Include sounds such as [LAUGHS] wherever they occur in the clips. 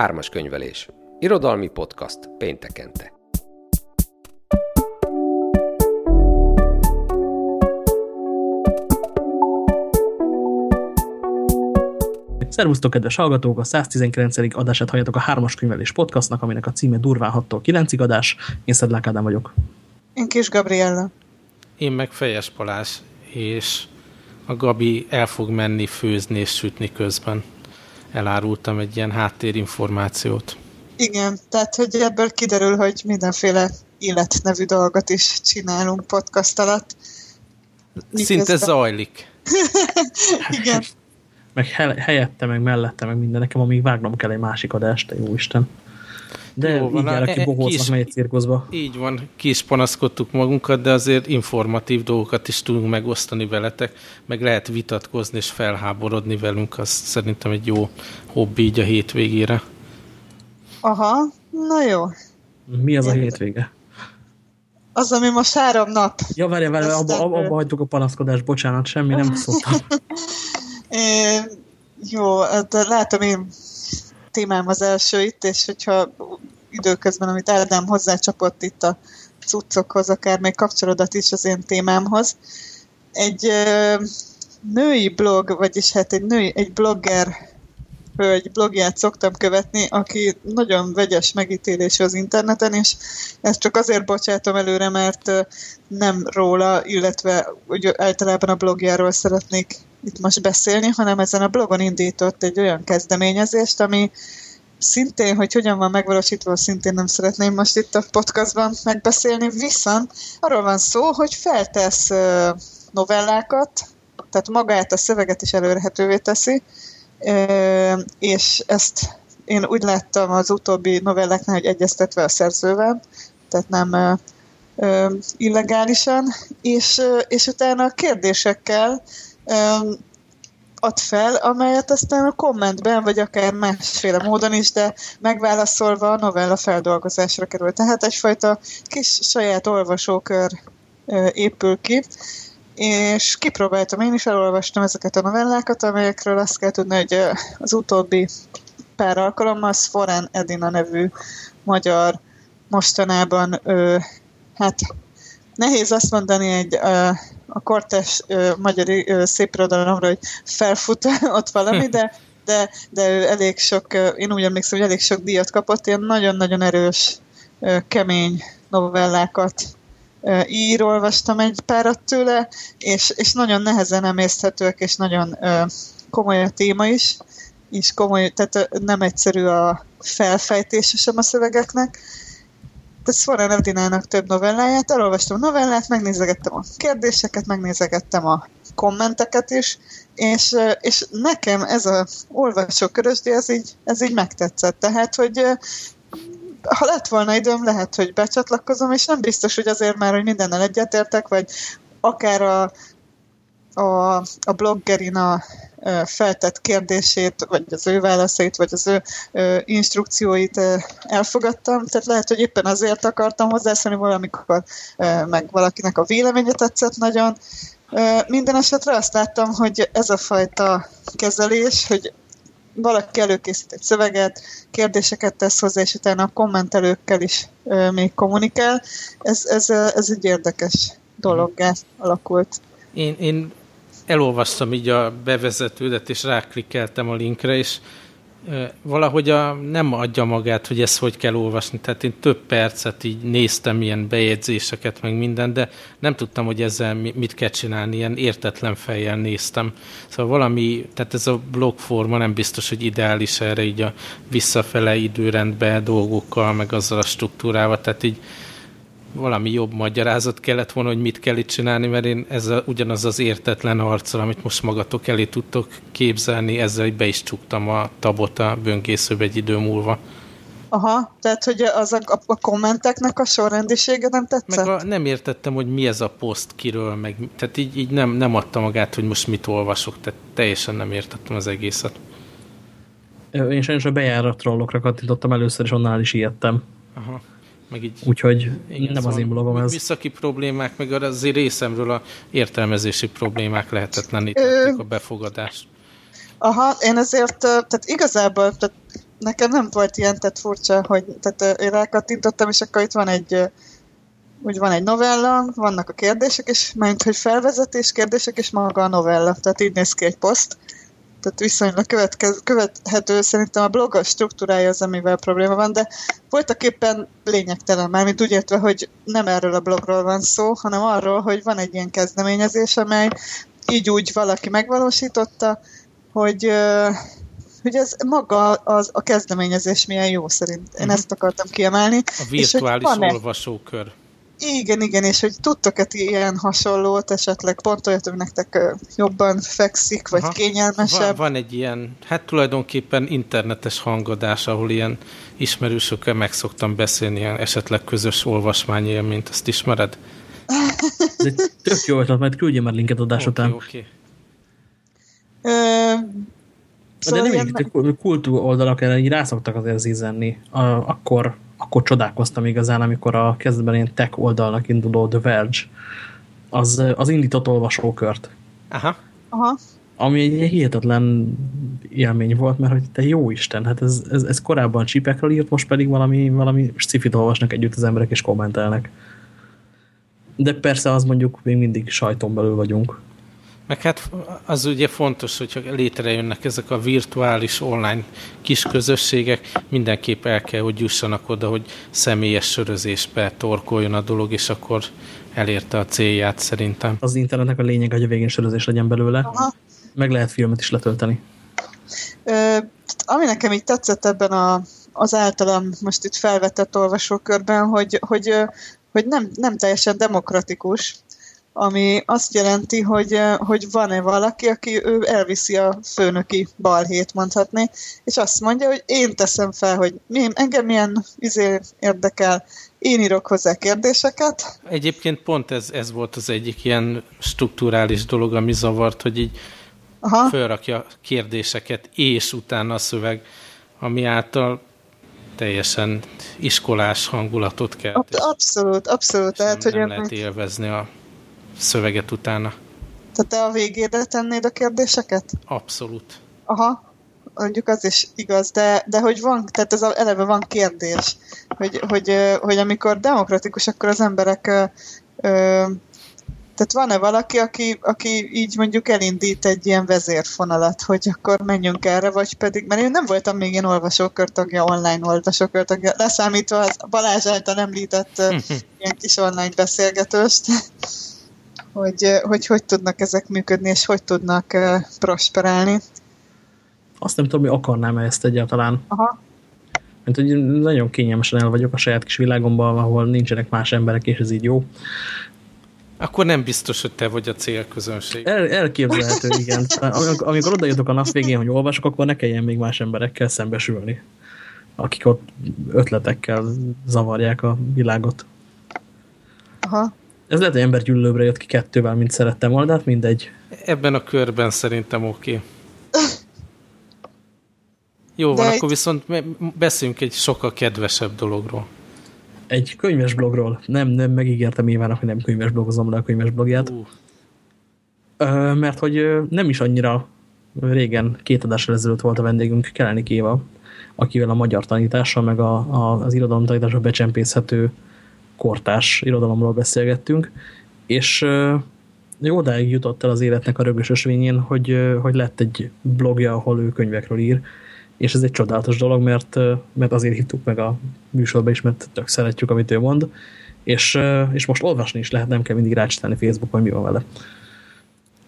Ármas könyvelés. Irodalmi podcast péntekente. Szervusztok, kedves hallgatók! A 119. adását halljátok a Hármas Könyvelés podcastnak, aminek a címe durván 6-tól 9 adás. Én Szedlák Ádám vagyok. Én Kis Gabriella. Én meg Fejes Palás, és a Gabi el fog menni főzni és sütni közben. Elárultam egy ilyen háttérinformációt. Igen, tehát hogy ebből kiderül, hogy mindenféle életnevű dolgot is csinálunk podcast alatt. Miközben... Szinte zajlik. [LAUGHS] Igen meg helyette, meg mellette, meg minden. Nekem amíg vágnom kell egy másik adást, jó Isten. De jó, így jár, aki e, bohóznak megy cirkuszba. Így van, ki is panaszkodtuk magunkat, de azért informatív dolgokat is tudunk megosztani veletek, meg lehet vitatkozni és felháborodni velünk, az szerintem egy jó hobbi így a hétvégére. Aha, na jó. Mi az a hétvége? Az, ami most három nap. Ja, várj, várj, abba, abba hagytuk a panaszkodást, bocsánat, semmi nem [LAUGHS] szóltam. É, jó, de látom én témám az első itt, és hogyha időközben, amit Ádám hozzácsapott itt a cuccokhoz, akár még kapcsolódat is az én témámhoz. Egy ö, női blog, vagyis hát egy női, egy blogger hölgy blogját szoktam követni, aki nagyon vegyes megítélés az interneten, és ezt csak azért bocsátom előre, mert nem róla, illetve úgy általában a blogjáról szeretnék itt most beszélni, hanem ezen a blogon indított egy olyan kezdeményezést, ami szintén, hogy hogyan van megvalósítva, szintén nem szeretném most itt a podcastban megbeszélni, viszont arról van szó, hogy feltesz novellákat, tehát magát a szöveget is előrehetővé teszi, és ezt én úgy láttam az utóbbi novelláknál, hogy egyeztetve a szerzővel, tehát nem illegálisan, és, és utána a kérdésekkel ad fel, amelyet aztán a kommentben, vagy akár másféle módon is, de megválaszolva a novella feldolgozásra kerül. Tehát egyfajta kis saját olvasókör épül ki, és kipróbáltam, én is elolvastam ezeket a novellákat, amelyekről azt kell tudni, hogy az utóbbi pár alkalommal Sforán Edina nevű magyar mostanában, hát nehéz azt mondani egy a kortes magyar szép irodalomra, hogy felfut [LAUGHS] ott valami, de, de, de ő elég sok, én úgy emlékszem, hogy elég sok díjat kapott, ilyen nagyon-nagyon erős, kemény novellákat ír, olvastam egy párat tőle, és, és nagyon nehezen emészthetőek, és nagyon komoly a téma is, és komoly, tehát nem egyszerű a felfejtése sem a szövegeknek, tehát Szoran Evdinának több novelláját, elolvastam a novellát, megnézegettem a kérdéseket, megnézegettem a kommenteket is, és, és nekem ez a olvasókörösdi, ez így, ez így megtetszett. Tehát, hogy ha lett volna időm, lehet, hogy becsatlakozom, és nem biztos, hogy azért már, hogy mindennel egyetértek, vagy akár a, a, a bloggerin a feltett kérdését, vagy az ő válaszait, vagy az ő instrukcióit elfogadtam. Tehát lehet, hogy éppen azért akartam hozzászólni valamikor, meg valakinek a véleménye tetszett nagyon. Minden esetre azt láttam, hogy ez a fajta kezelés, hogy valaki előkészít egy szöveget, kérdéseket tesz hozzá, és utána a kommentelőkkel is még kommunikál. Ez, ez, ez egy érdekes dologgá alakult. Én, én elolvastam így a bevezetődet, és ráklikkeltem a linkre, és valahogy a, nem adja magát, hogy ezt hogy kell olvasni. Tehát én több percet így néztem ilyen bejegyzéseket, meg minden, de nem tudtam, hogy ezzel mit kell csinálni, ilyen értetlen fejjel néztem. Szóval valami, tehát ez a blogforma nem biztos, hogy ideális erre így a visszafele időrendbe dolgokkal, meg azzal a struktúrával, tehát így valami jobb magyarázat kellett volna, hogy mit kell itt csinálni, mert én ezzel ugyanaz az értetlen arccal, amit most magatok elé tudtok képzelni, ezzel be is csuktam a tabot a böngészőbe egy idő múlva. Aha, tehát hogy az a, a kommenteknek a sorrendisége nem tetszett? Meg a, nem értettem, hogy mi ez a poszt, kiről, meg, tehát így, így nem, nem adta magát, hogy most mit olvasok, tehát teljesen nem értettem az egészet. Én sajnos a bejárat trollokra kattintottam először, és annál is ijedtem. Aha meg így... Úgyhogy igen, nem szóval az én blogom ez. Visszaki problémák, meg azért részemről a értelmezési problémák lehetetlenítették a befogadást. Aha, én ezért, tehát igazából tehát nekem nem volt ilyen, tehát furcsa, hogy tehát én rákattintottam, és akkor itt van egy úgy van egy novella, vannak a kérdések, és mint hogy felvezetés, kérdések, és maga a novella. Tehát így néz ki egy poszt. Tehát viszonylag következ, követhető szerintem a blog a struktúrája az, amivel probléma van, de voltak éppen lényegtelen, mármint úgy értve, hogy nem erről a blogról van szó, hanem arról, hogy van egy ilyen kezdeményezés, amely így úgy valaki megvalósította, hogy hogy ez maga az, a kezdeményezés milyen jó szerint. Én uh-huh. ezt akartam kiemelni. A virtuális és, olvasókör. Igen, igen, és hogy tudtok-e ilyen hasonlót, esetleg pont olyat, hogy nektek jobban fekszik, vagy Aha. kényelmesebb? Van, van egy ilyen, hát tulajdonképpen internetes hangadás, ahol ilyen ismerősökkel meg szoktam beszélni, ilyen esetleg közös olvasmányélményt, azt ismered? Ez egy tök jó ötlet, majd küldjem már linket adás okay, után. Oké, okay. Szóval De nem ilyen... kultú oldalak erre így rászoktak azért zízenni. Akkor akkor csodálkoztam igazán, amikor a kezdetben ilyen tech oldalnak induló The Verge az, az indított olvasókört. Aha. Aha. Ami egy hihetetlen élmény volt, mert hogy te jó Isten, hát ez, ez, ez korábban csípekről írt, most pedig valami, valami cifit olvasnak együtt az emberek és kommentelnek. De persze az mondjuk még mindig sajton belül vagyunk. Meg hát az ugye fontos, hogyha létrejönnek ezek a virtuális online kis közösségek, mindenképp el kell, hogy jussanak oda, hogy személyes sörözésbe torkoljon a dolog, és akkor elérte a célját szerintem. Az internetnek a lényeg, hogy a végén sörözés legyen belőle. Aha. Meg lehet filmet is letölteni. Ö, ami nekem így tetszett ebben a, az általam most itt felvetett olvasókörben, hogy, hogy, hogy nem, nem teljesen demokratikus, ami azt jelenti, hogy, hogy van-e valaki, aki ő elviszi a főnöki balhét, mondhatni, és azt mondja, hogy én teszem fel, hogy mi, engem milyen izé érdekel, én írok hozzá kérdéseket. Egyébként pont ez, ez volt az egyik ilyen strukturális dolog, ami zavart, hogy így Aha. felrakja kérdéseket, és utána a szöveg, ami által teljesen iskolás hangulatot kell. Abszolút, abszolút. Tehát, hogy nem lehet élvezni a szöveget utána. Tehát te a végére tennéd a kérdéseket? Abszolút. Aha, mondjuk az is igaz, de, de hogy van, tehát ez eleve van kérdés, hogy, hogy, hogy amikor demokratikus, akkor az emberek ö, ö, tehát van-e valaki, aki, aki így mondjuk elindít egy ilyen vezérfonalat, hogy akkor menjünk erre, vagy pedig, mert én nem voltam még ilyen olvasókörtagja, online olvasókörtagja, leszámítva az Balázs által említett [LAUGHS] ilyen kis online beszélgetőst hogy, hogy hogy tudnak ezek működni, és hogy tudnak prosperálni. Azt nem tudom, hogy akarnám -e ezt egyáltalán. Aha. Mert hogy nagyon kényelmesen el vagyok a saját kis világomban, ahol nincsenek más emberek, és ez így jó. Akkor nem biztos, hogy te vagy a célközönség. El, elképzelhető, igen. Amikor, amikor oda jutok a nap végén, hogy olvasok, akkor ne kelljen még más emberekkel szembesülni, akik ott ötletekkel zavarják a világot. Aha. Ez lehet, hogy embergyűlölőbre jött ki kettővel, mint szerettem volna, de hát mindegy. Ebben a körben szerintem oké. Okay. Jó van, de akkor viszont beszéljünk egy sokkal kedvesebb dologról. Egy könyves blogról. Nem, nem megígértem Évának, hogy nem könyves blogozom le a könyves blogját. Uh. Ö, mert hogy nem is annyira régen, két adással ezelőtt volt a vendégünk, Keleni Éva, akivel a magyar tanítással, meg a, a, az irodalomtanításra becsempészhető kortás irodalomról beszélgettünk, és jó odáig jutott el az életnek a rögös ösvényén, hogy, hogy lett egy blogja, ahol ő könyvekről ír, és ez egy csodálatos dolog, mert, mert azért hittük meg a műsorba is, mert tök szeretjük, amit ő mond, és, és most olvasni is lehet, nem kell mindig rácsinálni Facebook, hogy mi van vele.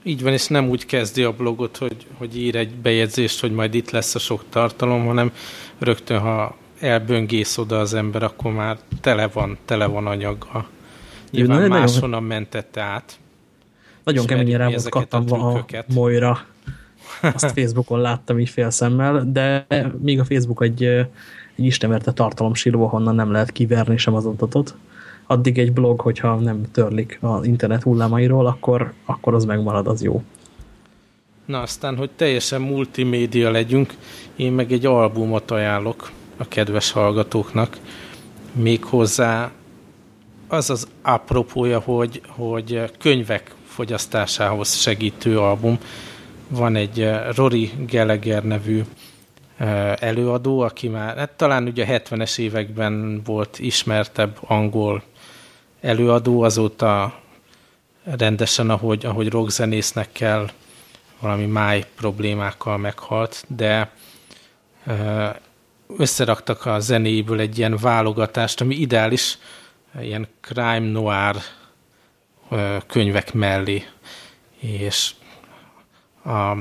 Így van, és nem úgy kezdi a blogot, hogy, hogy ír egy bejegyzést, hogy majd itt lesz a sok tartalom, hanem rögtön, ha elböngész oda az ember, akkor már tele van, tele van anyaga. Nyilván nagyon, máshonnan mentette át. Nagyon keményen rá volt kattanva a, a Moira. [LAUGHS] Azt Facebookon láttam így fél szemmel, de még a Facebook egy, egy istenverte tartalomsíró, honnan nem lehet kiverni sem az adatot. Addig egy blog, hogyha nem törlik az internet hullámairól, akkor, akkor az megmarad, az jó. Na aztán, hogy teljesen multimédia legyünk, én meg egy albumot ajánlok a kedves hallgatóknak. Méghozzá az az apropója, hogy, hogy könyvek fogyasztásához segítő album. Van egy eh, Rory Gallagher nevű előadó, aki már, hát talán ugye a 70-es években volt ismertebb angol előadó, azóta rendesen, ahogy, ahogy rockzenésznek kell, valami máj problémákkal meghalt, de összeraktak a zenéből egy ilyen válogatást, ami ideális ilyen crime noir könyvek mellé, és a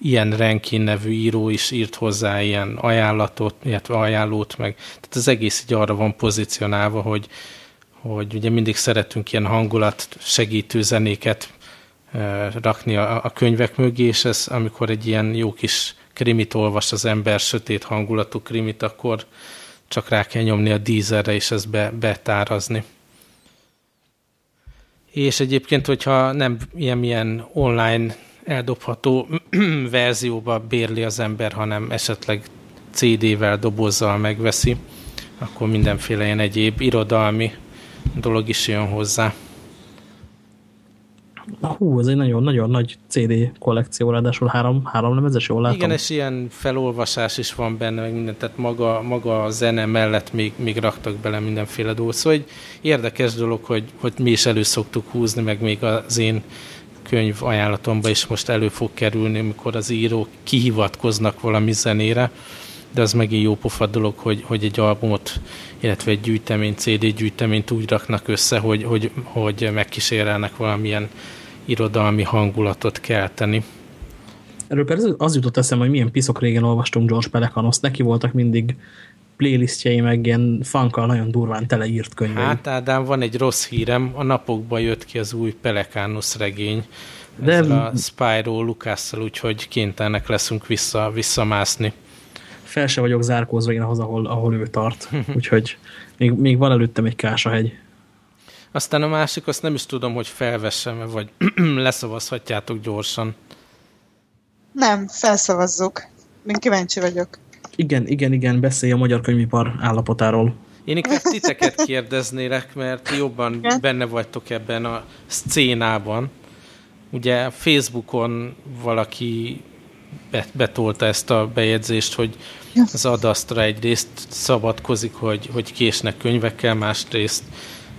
ilyen Rankin nevű író is írt hozzá ilyen ajánlatot, illetve ajánlót, meg. Tehát az egész így arra van pozícionálva, hogy, hogy ugye mindig szeretünk ilyen hangulat segítő zenéket rakni a, a könyvek mögé, és ez amikor egy ilyen jó kis krimit olvas az ember, sötét hangulatú krimit, akkor csak rá kell nyomni a dízerre, és ezt be, betárazni. És egyébként, hogyha nem ilyen, ilyen online eldobható [CLEARS THROAT] verzióba bérli az ember, hanem esetleg CD-vel, dobozzal megveszi, akkor mindenféle ilyen egyéb irodalmi dolog is jön hozzá. Hú, ez egy nagyon-nagyon nagy CD kollekció, ráadásul három, három lemezes, jól látom. Igen, és ilyen felolvasás is van benne, meg minden, tehát maga, maga a zene mellett még, még raktak bele mindenféle dolgot. Szóval egy érdekes dolog, hogy, hogy mi is elő szoktuk húzni, meg még az én könyv ajánlatomba is most elő fog kerülni, amikor az írók kihivatkoznak valami zenére, de az megint jó pofa dolog, hogy, hogy egy albumot, illetve egy gyűjtemény, CD gyűjteményt úgy raknak össze, hogy, hogy, hogy megkísérelnek valamilyen irodalmi hangulatot kelteni. Erről persze az jutott eszembe, hogy milyen piszok régen olvastunk George Pelecanoszt, neki voltak mindig playlistjei, meg ilyen funkkal nagyon durván teleírt könyvei. Hát Ádám, van egy rossz hírem, a napokban jött ki az új Pelecanos regény, De... a Spyro Lukásszal, úgyhogy kénytelenek leszünk vissza, visszamászni. Fel se vagyok zárkózva én ahhoz, ahol, ahol ő tart, [LAUGHS] úgyhogy még, még van előttem egy kásahegy. Aztán a másik, azt nem is tudom, hogy felvessem-e, vagy [CLEARS THROAT] leszavazhatjátok gyorsan. Nem, felszavazzuk. Én kíváncsi vagyok. Igen, igen, igen, beszélj a magyar könyvipar állapotáról. Én inkább titeket kérdeznélek, mert jobban benne vagytok ebben a szcénában. Ugye Facebookon valaki betolta ezt a bejegyzést, hogy az adasztra egyrészt szabadkozik, hogy, hogy késnek könyvekkel, másrészt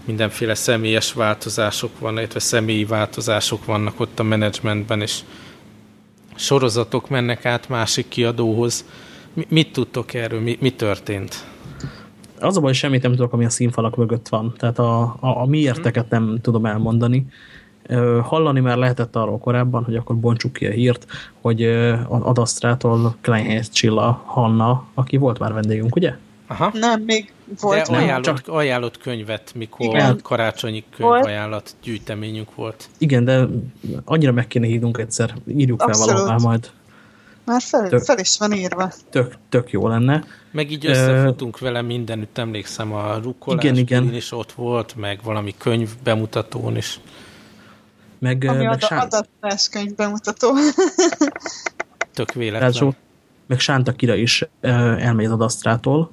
mindenféle személyes változások vannak, illetve személyi változások vannak ott a menedzsmentben, és sorozatok mennek át másik kiadóhoz. Mi, mit tudtok erről? Mi, mi történt? Az a baj, semmit nem tudok, ami a színfalak mögött van. Tehát a, a, a miérteket nem tudom elmondani. Hallani már lehetett arról korábban, hogy akkor bontsuk ki a hírt, hogy ad Asztrától Kleinhez Csilla Hanna, aki volt már vendégünk, ugye? Aha. Nem, még volt. De ajánlott, csak... ajánlott könyvet, mikor Igen. karácsonyi könyvajánlat gyűjteményünk volt. Igen, de annyira meg kéne hívnunk egyszer. Írjuk Abszolút. fel valahová majd. Már fel, tök, fel is van írva. Tök, tök jó lenne. Meg így összefutunk uh, vele mindenütt, emlékszem a rukkolás igen, igen. is ott volt, meg valami könyv bemutatón is. Meg, Ami meg Sán... adatás könyv bemutató. [LAUGHS] tök véletlen. Ráadásul, meg Sánta Kira is elmegy az adasztrától,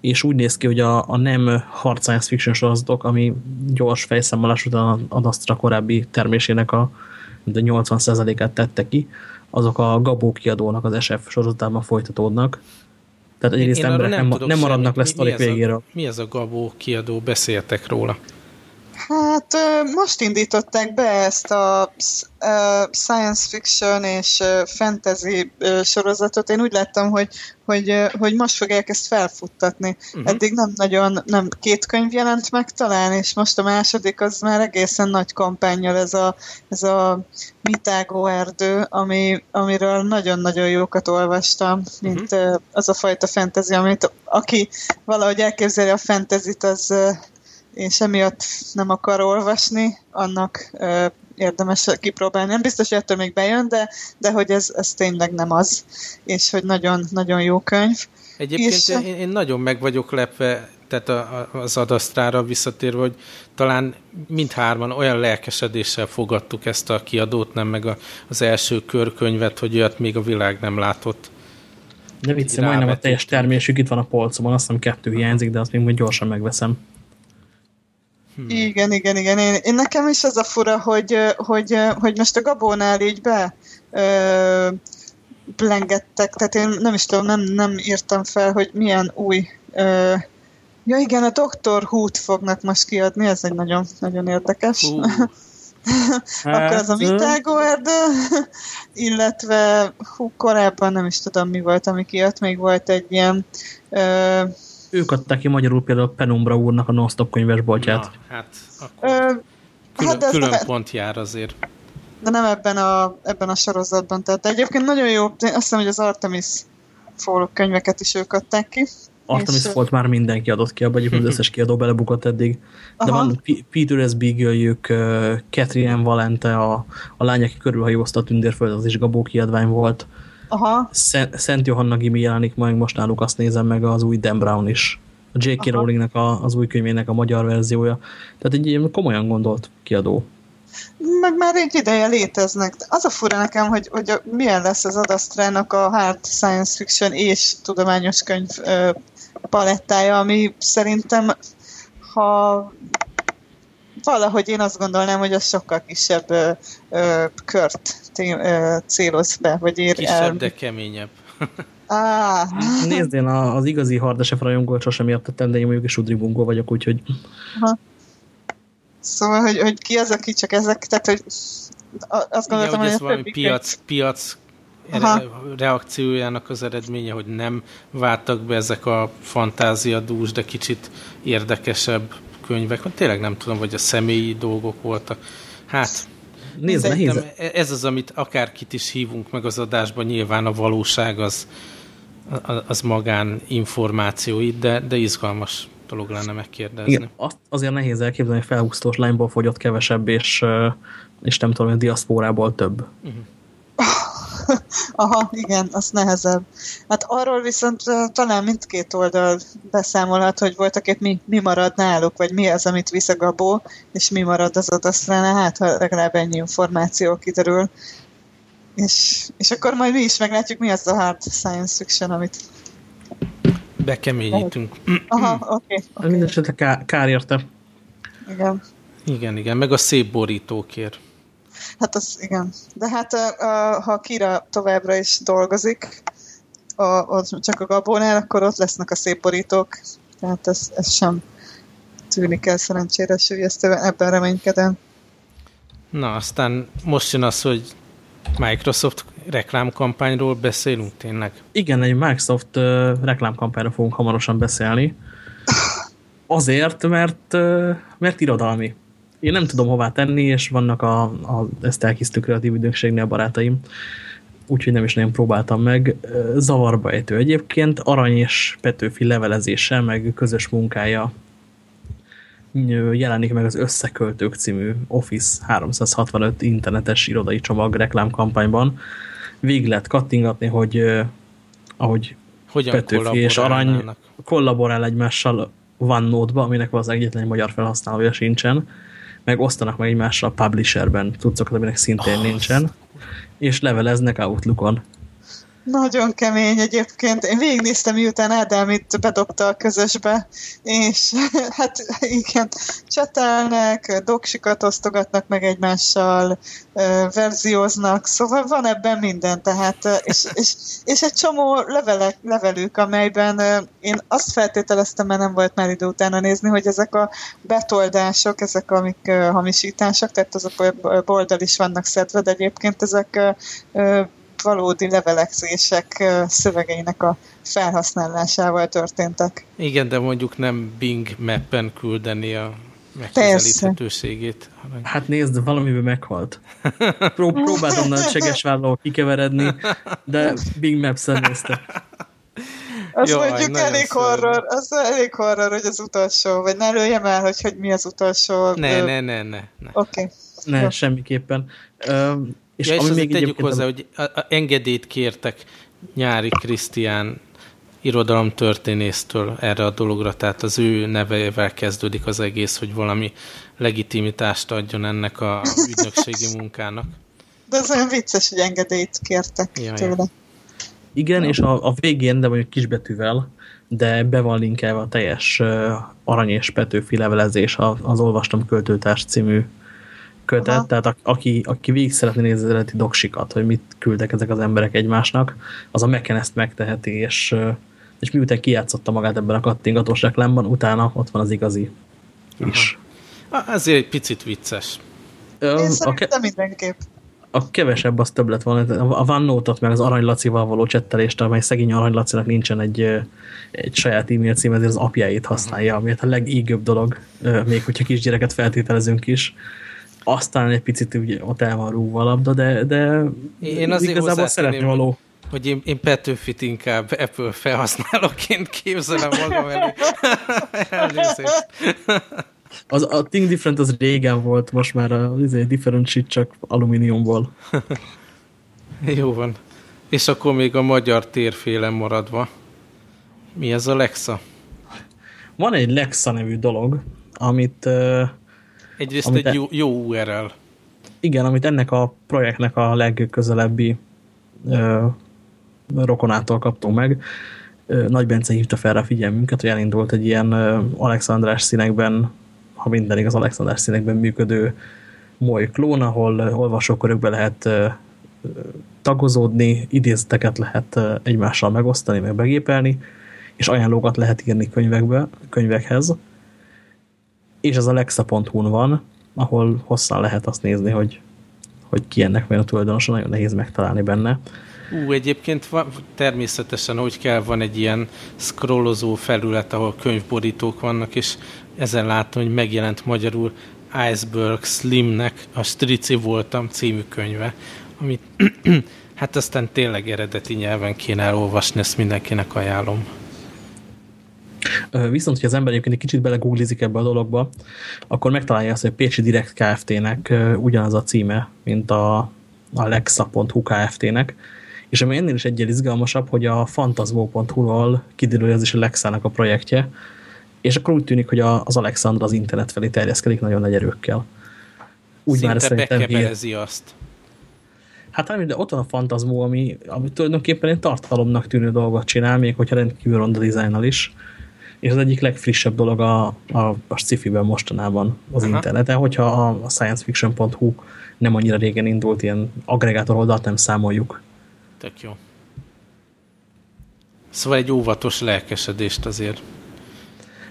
és úgy néz ki, hogy a, a nem hard science fiction sorozatok, ami gyors fejszámolás után ad Astra korábbi termésének a 80%-át tette ki, azok a Gabó kiadónak az SF sorozatában folytatódnak. Tehát egyrészt emberek nem, nem, nem maradnak le sztorik végéről. Mi ez a Gabó kiadó? Beszéltek róla. Hát most indították be ezt a science fiction és fantasy sorozatot. Én úgy láttam, hogy, hogy, hogy most fogják ezt felfuttatni. Uh-huh. Eddig nem nagyon, nem két könyv jelent meg talán, és most a második az már egészen nagy kampányjal ez a, ez a Mitágó erdő, ami, amiről nagyon-nagyon jókat olvastam, mint uh-huh. az a fajta fantasy, amit aki valahogy elképzeli a fantasyt, az és emiatt nem akar olvasni, annak ö, érdemes kipróbálni. Nem biztos, hogy ettől még bejön, de, de hogy ez, ez tényleg nem az, és hogy nagyon, nagyon jó könyv. Egyébként és, én, én nagyon meg vagyok lepve, tehát a, az adasztrára visszatérve, hogy talán mindhárman olyan lelkesedéssel fogadtuk ezt a kiadót, nem meg a, az első körkönyvet, hogy olyat még a világ nem látott. De vicce, majdnem a teljes termésük itt van a polcomon, azt hiszem kettő hiányzik, de azt még majd gyorsan megveszem. Hmm. Igen, igen, igen. Én, én nekem is az a fura, hogy, hogy, hogy most a Gabónál így be ö, blengettek, tehát én nem is tudom, nem, nem írtam fel, hogy milyen új ö, Ja igen, a Dr. Who-t fognak most kiadni, ez egy nagyon, nagyon érdekes. Uh. [LAUGHS] Akkor az a Vitágo erdő, [LAUGHS] illetve hú, korábban nem is tudom mi volt, ami kijött, még volt egy ilyen ö, ők adták ki magyarul például Penumbra úrnak a non-stop könyvesboltját. Na, hát akkor ö, külön, hát külön pont jár azért. De nem ebben a, ebben a sorozatban. Tehát egyébként nagyon jó, azt hiszem, hogy az Artemis Fall könyveket is ők adták ki. Artemis és... volt már mindenki adott ki, abban egyébként az összes kiadó belebukott eddig. De Aha. van Peter S. Beagle-jük, Catherine Valente, a, a lány, aki körülhajózta a tündérföld, az is Gabó kiadvány volt. Aha. Szent Johanna Gimi jelenik majd most náluk, azt nézem meg az új Dan Brown is. A J.K. Rowlingnek a, az új könyvének a magyar verziója. Tehát egy ilyen komolyan gondolt kiadó. Meg már egy ideje léteznek. Az a fura nekem, hogy, hogy milyen lesz az Adastrának a hard science fiction és tudományos könyv ö, palettája, ami szerintem ha valahogy én azt gondolnám, hogy az sokkal kisebb ö, ö, kört céloz be, vagy ér Kisebb, el. de keményebb. Ah. Nézd, én az igazi Hardesef rajongót sosem értettem, de én mondjuk is udribungó vagyok, úgyhogy... Aha. Szóval, hogy, hogy ki az, aki csak ezek, tehát, hogy azt gondoltam, Igen, hogy, hogy ez valami piac, piac Aha. reakciójának az eredménye, hogy nem váltak be ezek a fantáziadús, de kicsit érdekesebb könyvek. Tényleg nem tudom, hogy a személyi dolgok voltak. Hát, Nézd, nehéz. ez az, amit akárkit is hívunk meg az adásban, nyilván a valóság az, az magán információit, de, de izgalmas dolog lenne megkérdezni. Igen, azt azért nehéz elképzelni, hogy felhúztós lányból fogyott kevesebb, és, és nem tudom, hogy diaszpórából több. Uh mhm. -huh. [LAUGHS] Aha, igen, az nehezebb. Hát arról viszont talán mindkét oldal beszámolhat, hogy voltak épp mi, mi marad náluk, vagy mi az, amit visz a Gabó, és mi marad az adasztránál, hát ha legalább ennyi információ kiderül. És, és akkor majd mi is meglátjuk, mi az a hard science fiction, amit bekeményítünk. Aha, oké. Okay, okay. Mindenesetre kár, kár érte. Igen. Igen, igen, meg a szép borítókért. Hát az igen. De hát ha Kira továbbra is dolgozik, a, a, csak a Gabónál, akkor ott lesznek a szép borítók. Tehát ez, ez sem tűnik el szerencsére sülyeztően, ebben reménykedem. Na, aztán most jön az, hogy Microsoft reklámkampányról beszélünk tényleg? Igen, egy Microsoft uh, reklámkampányról fogunk hamarosan beszélni. [LAUGHS] Azért, mert, uh, mert irodalmi én nem tudom hová tenni, és vannak a, a ezt elkészítő kreatív ügynökségnél barátaim, úgyhogy nem is nagyon próbáltam meg. Zavarba ejtő egyébként, Arany és Petőfi levelezése, meg közös munkája jelenik meg az Összeköltők című Office 365 internetes irodai csomag reklámkampányban. Végig lehet kattingatni, hogy ahogy Hogyan Petőfi és Arany kollaborál egymással OneNote-ba, aminek az egyetlen magyar felhasználója sincsen meg osztanak meg egymással a publisherben cuccokat, aminek szintén oh. nincsen, és leveleznek Outlookon. Nagyon kemény egyébként. Én végignéztem, miután Ádám itt bedobta a közösbe, és [LAUGHS] hát igen, csetelnek, doksikat osztogatnak meg egymással, verzióznak, szóval van ebben minden, tehát, és, [LAUGHS] és, és egy csomó levelek, levelük, amelyben én azt feltételeztem, mert nem volt már idő utána nézni, hogy ezek a betoldások, ezek amik hamisítások, tehát azok boldal is vannak szedve, de egyébként ezek valódi levelekzések szövegeinek a felhasználásával történtek. Igen, de mondjuk nem Bing mappen küldeni a megközelíthetőségét. Hát nézd, valamiben meghalt. Pró próbáltam nagy seges vállal kikeveredni, de Bing Maps-en nézte. Azt Jaj, mondjuk elég horror, az elég horror, hogy az utolsó, vagy ne lőjem el, hogy, hogy mi az utolsó. Ne, ne, ne, ne. ne. Oké. Okay. Ne, Jó. semmiképpen. És, ja, és ami még tegyük hozzá, hogy a, a engedélyt kértek Nyári Krisztián irodalomtörténésztől erre a dologra, tehát az ő nevével kezdődik az egész, hogy valami legitimitást adjon ennek a ügynökségi [LAUGHS] munkának. De ez olyan vicces, hogy engedélyt kértek Jaj. tőle. Igen, és a, a végén, de mondjuk kisbetűvel, de be van linkelve a teljes uh, Arany és Petőfi levelezés az Olvastam Költőtárs című kötet, Aha. tehát a, aki, aki végig szeretné nézni az eredeti doksikat, hogy mit küldtek ezek az emberek egymásnak, az a Meken ezt megteheti, és, és miután kijátszotta magát ebben a kattingatós reklámban, utána ott van az igazi is. Aha. Ezért egy picit vicces. Én szerintem mindenképp a kevesebb az többlet van. A OneNote-ot meg az Arany Lacival való csettelést, amely szegény Arany Lacinak nincsen egy, egy saját e-mail cím, ezért az apjáit használja, ami a legégőbb dolog, még hogyha kisgyereket feltételezünk is. Aztán egy picit ugye, ott el van rúgva a labda, de, de én azért igazából szeretni való. Hogy én, én Petőfit inkább Apple felhasználóként képzelem magam elé. [LAUGHS] Elnézést. Az, a Think Different az régen volt, most már a izé, Different Shit csak alumíniumból. Jó van. És akkor még a magyar térfélen maradva. Mi ez a Lexa? Van egy Lexa nevű dolog, amit... Uh, Egyrészt egy jó, jó URL. Igen, amit ennek a projektnek a legközelebbi uh, rokonától kaptunk meg. Nagy Bence hívta fel a figyelmünket, hogy elindult egy ilyen Alexandrás színekben ha minden igaz, Alexander színekben működő moly klón, ahol olvasókörökbe lehet tagozódni, idézeteket lehet egymással megosztani, meg begépelni, és ajánlókat lehet írni könyvekbe, könyvekhez. És ez a lexa.hu-n van, ahol hosszan lehet azt nézni, hogy, hogy ki ennek van a tulajdonosa, nagyon nehéz megtalálni benne. Ú, egyébként van, természetesen, hogy kell, van egy ilyen scrollozó felület, ahol könyvborítók vannak, és ezen látom, hogy megjelent magyarul Iceberg Slimnek a Strici voltam című könyve, amit [CLEARS THROAT] hát aztán tényleg eredeti nyelven kéne elolvasni, ezt mindenkinek ajánlom. Viszont, hogy az ember egyébként egy kicsit belegooglizik ebbe a dologba, akkor megtalálja azt, hogy Pécsi Direkt Kft-nek ugyanaz a címe, mint a, a lexa.hu Kft-nek, és ami ennél is egyel izgalmasabb, hogy a fantazmó.hu-ról kiderül, ez is a Lexának a projektje, és akkor úgy tűnik, hogy az Alexandra az internet felé terjeszkedik nagyon nagy erőkkel. Úgy Szinte már szerintem bekebelezi azt. Hát de ott van a fantazmó, ami, ami tulajdonképpen egy tartalomnak tűnő dolgot csinál, még hogyha rendkívül ronda dizájnnal is. És az egyik legfrissebb dolog a, a, a sci-fi-ben mostanában az Aha. interneten, hogyha a, a sciencefiction.hu nem annyira régen indult, ilyen agregátor oldalt nem számoljuk. Tök jó. Szóval egy óvatos lelkesedést azért.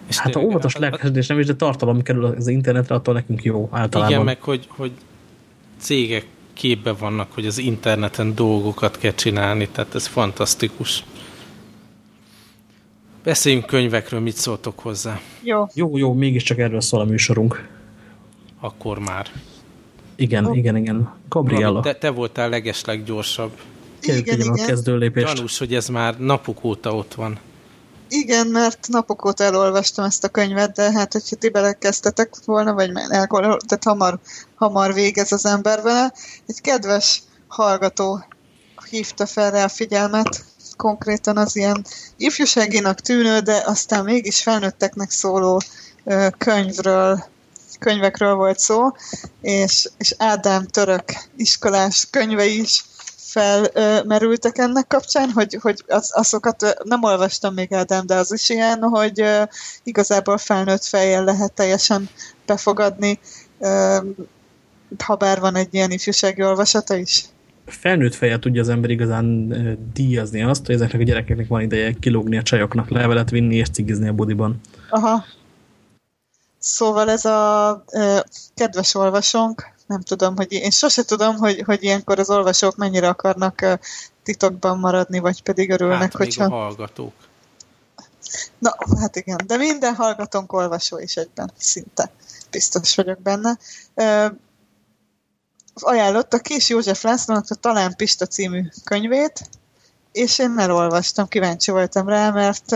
És hát a óvatos hát, lelkesedés nem is, de tartalom kerül az internetre, attól nekünk jó általában. Igen, meg hogy, hogy cégek képbe vannak, hogy az interneten dolgokat kell csinálni, tehát ez fantasztikus. Beszéljünk könyvekről, mit szóltok hozzá? Jó. Jó, jó, mégiscsak erről szól a műsorunk. Akkor már. Igen, oh. igen, igen. Gabriella. Te, te voltál legesleg gyorsabb. Igen, igen. a kezdő lépést. Gyanús, hogy ez már napok óta ott van. Igen, mert napok óta elolvastam ezt a könyvet, de hát, hogyha ti belekezdtetek volna, vagy elkor, tehát hamar, hamar végez az ember vele. Egy kedves hallgató hívta fel rá a figyelmet, konkrétan az ilyen ifjúságinak tűnő, de aztán mégis felnőtteknek szóló könyvről, könyvekről volt szó, és, és Ádám török iskolás könyve is felmerültek ennek kapcsán, hogy, hogy az, azokat nem olvastam még Ádám, de az is ilyen, hogy igazából felnőtt fejjel lehet teljesen befogadni, ha bár van egy ilyen ifjúsági olvasata is. Felnőtt fejjel tudja az ember igazán díjazni azt, hogy ezeknek a gyerekeknek van ideje kilógni a csajoknak, levelet vinni és cigizni a budiban. Aha. Szóval ez a kedves olvasónk, nem tudom, hogy én sose tudom, hogy, hogy ilyenkor az olvasók mennyire akarnak titokban maradni, vagy pedig örülnek, hát, hogyha... a hallgatók. Na, hát igen, de minden hallgatónk olvasó is egyben, szinte. Biztos vagyok benne. Ajánlott a Kis József Lászlónak a Talán Pista című könyvét, és én elolvastam, kíváncsi voltam rá, mert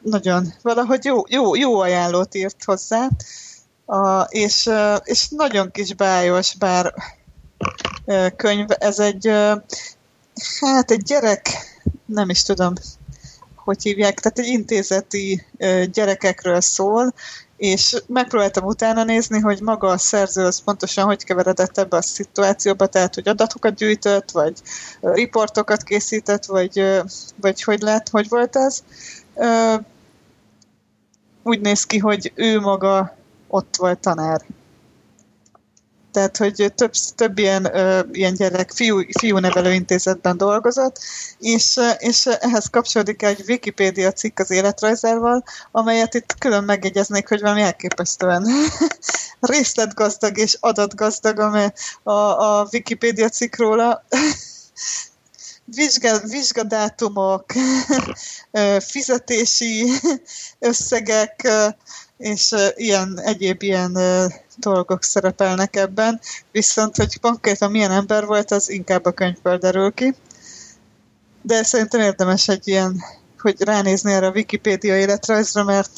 nagyon valahogy jó, jó, jó ajánlót írt hozzá. A, és, és nagyon kis bájos, bár könyv, ez egy hát egy gyerek, nem is tudom, hogy hívják, tehát egy intézeti gyerekekről szól, és megpróbáltam utána nézni, hogy maga a szerző az pontosan hogy keveredett ebbe a szituációba, tehát hogy adatokat gyűjtött, vagy riportokat készített, vagy, vagy hogy lett, hogy volt ez. Úgy néz ki, hogy ő maga ott volt tanár. Tehát, hogy több, több ilyen, ö, ilyen gyerek fiú, fiú nevelőintézetben dolgozott, és, és ehhez kapcsolódik egy Wikipédia cikk az életrajzával, amelyet itt külön megjegyeznék, hogy valami elképesztően [LAUGHS] részletgazdag és adatgazdag, a, a Wikipédia cikk róla [LAUGHS] vizsga, vizsgadátumok, [LAUGHS] fizetési összegek, és ilyen egyéb ilyen dolgok szerepelnek ebben, viszont hogy konkrétan milyen ember volt, az inkább a könyvből derül ki. De szerintem érdemes egy ilyen, hogy ránézni erre a Wikipédia életrajzra, mert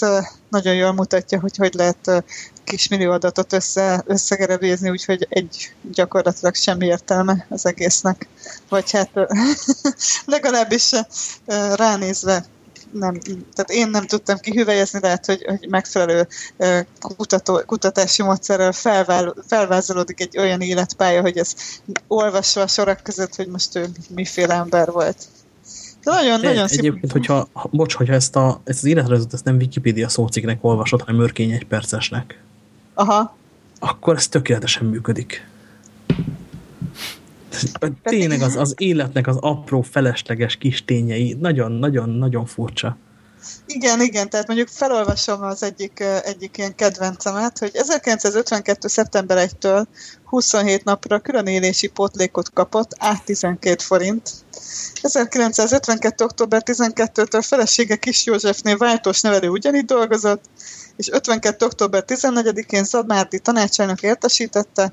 nagyon jól mutatja, hogy hogy lehet kismillió adatot össze, összegerebézni, úgyhogy egy gyakorlatilag semmi értelme az egésznek. Vagy hát [LAUGHS] legalábbis ránézve nem, tehát én nem tudtam kihüvelyezni, lehet, hogy, hogy megfelelő kutató, kutatási módszerrel felvál, felvázolódik egy olyan életpálya, hogy ez olvasva a sorak között, hogy most ő miféle ember volt. De nagyon, De nagyon Egyébként, szép... hogyha, bocs, hogyha ezt, a, ezt az életrajzot ezt nem Wikipedia szóciknek olvasod, hanem örkény egy percesnek. Aha. Akkor ez tökéletesen működik. Tényleg az, az életnek az apró, felesleges kis tényei nagyon-nagyon-nagyon furcsa. Igen, igen, tehát mondjuk felolvasom az egyik, egyik ilyen kedvencemet, hogy 1952. szeptember 1-től 27 napra különélési pótlékot kapott, át 12 forint. 1952. október 12-től felesége Kis Józsefnél váltós nevelő ugyanígy dolgozott, és 52. október 14-én Zadmárdi tanácsának értesítette,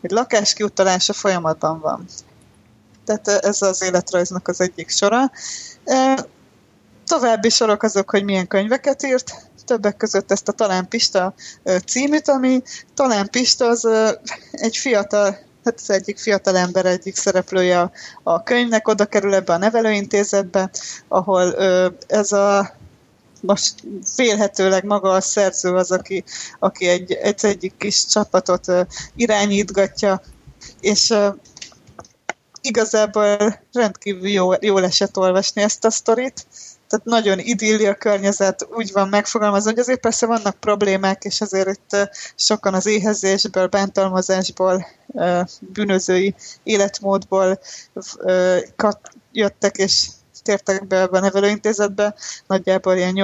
hogy lakáskiutalása folyamatban van. Tehát ez az életrajznak az egyik sora. További sorok azok, hogy milyen könyveket írt, többek között ezt a Talán Pista címűt, ami Talán Pista az egy fiatal, hát az egyik fiatal ember egyik szereplője a, a könyvnek, oda kerül ebbe a nevelőintézetbe, ahol ez a most félhetőleg maga a szerző az, aki, aki egy, egy egyik kis csapatot irányítgatja, és igazából rendkívül jó, jól esett olvasni ezt a sztorit. Tehát nagyon idilli a környezet, úgy van megfogalmazva, hogy azért persze vannak problémák, és azért itt sokan az éhezésből, bántalmazásból, bűnözői életmódból jöttek, és tértek be ebbe a nevelőintézetbe, nagyjából ilyen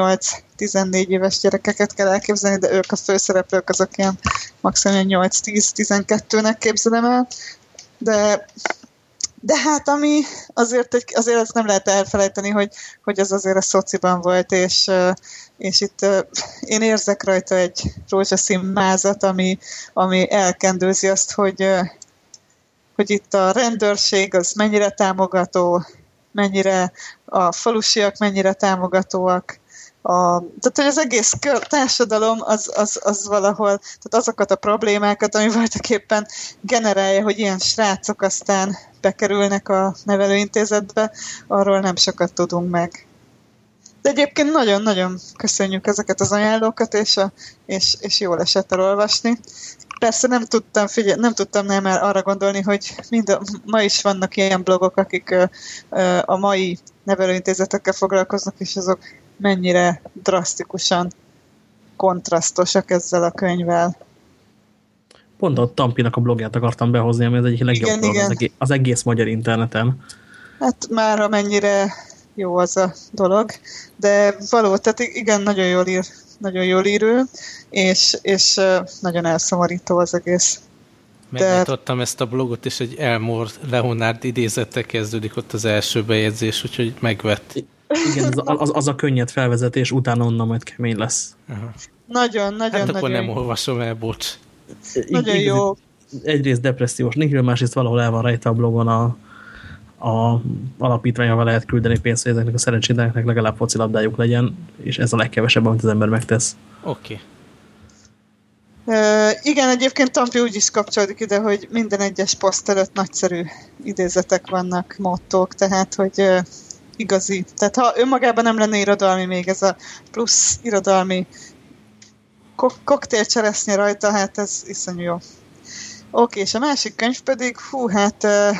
8-14 éves gyerekeket kell elképzelni, de ők a főszereplők azok ilyen maximum 8-10-12-nek képzelem el, de de hát ami azért, egy, azért azt nem lehet elfelejteni, hogy, hogy ez azért a szociban volt, és, és itt én érzek rajta egy rózsaszín mázat, ami, ami elkendőzi azt, hogy, hogy itt a rendőrség az mennyire támogató, mennyire a falusiak mennyire támogatóak, a, tehát, hogy az egész kör, társadalom az, az, az valahol, tehát azokat a problémákat, ami voltak éppen generálja, hogy ilyen srácok aztán bekerülnek a nevelőintézetbe, arról nem sokat tudunk meg. De egyébként nagyon-nagyon köszönjük ezeket az ajánlókat, és, a, és, és jól esett elolvasni persze nem tudtam, figyel, nem tudtam nem arra gondolni, hogy mind a, ma is vannak ilyen blogok, akik ö, ö, a mai nevelőintézetekkel foglalkoznak, és azok mennyire drasztikusan kontrasztosak ezzel a könyvvel. Pont a Tampinak a blogját akartam behozni, ami az egyik legjobb igen, blog igen. Az, egész, az egész magyar interneten. Hát már amennyire jó az a dolog, de való, tehát igen, nagyon jól ír nagyon jól írő, és, és nagyon elszomorító az egész. Megnyitottam De... ezt a blogot, és egy Elmore Leonard idézettel kezdődik ott az első bejegyzés, úgyhogy megvett. Igen, az, az, az a könnyed felvezetés, utána onnan majd kemény lesz. Aha. Nagyon, nagyon, hát akkor nagyon nem olvasom el, bocs. Nagyon jó. Egyrészt depressziós nihil, másrészt valahol el van rejte a blogon a, a alapítványával lehet küldeni pénzt, hogy ezeknek a szerencsétleneknek legalább focilabdájuk legyen, és ez a legkevesebb, amit az ember megtesz. Oké. Okay. Uh, igen, egyébként Tampi úgy is kapcsolódik ide, hogy minden egyes poszt előtt nagyszerű idézetek vannak, mottók, tehát, hogy uh, igazi. Tehát ha önmagában nem lenne irodalmi még ez a plusz irodalmi kok koktélcseresznye rajta, hát ez iszonyú jó. Oké, okay, és a másik könyv pedig, hú, hát uh,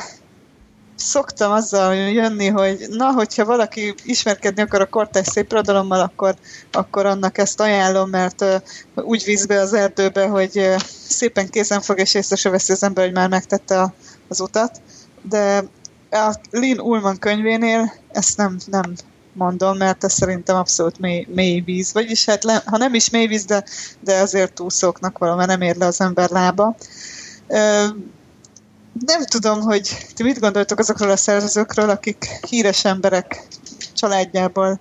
szoktam azzal jönni, hogy na, hogyha valaki ismerkedni akar a kortás szép irodalommal, akkor, akkor annak ezt ajánlom, mert uh, úgy víz be az erdőbe, hogy uh, szépen kézen fog, és észre se veszi az ember, hogy már megtette a, az utat. De a Lynn Ullman könyvénél ezt nem, nem mondom, mert ez szerintem abszolút mély, mély víz. Vagyis hát le, ha nem is mély víz, de, de azért túlszóknak valami, nem ér le az ember lába. Uh, nem tudom, hogy ti mit gondoltok azokról a szerzőkről, akik híres emberek családjából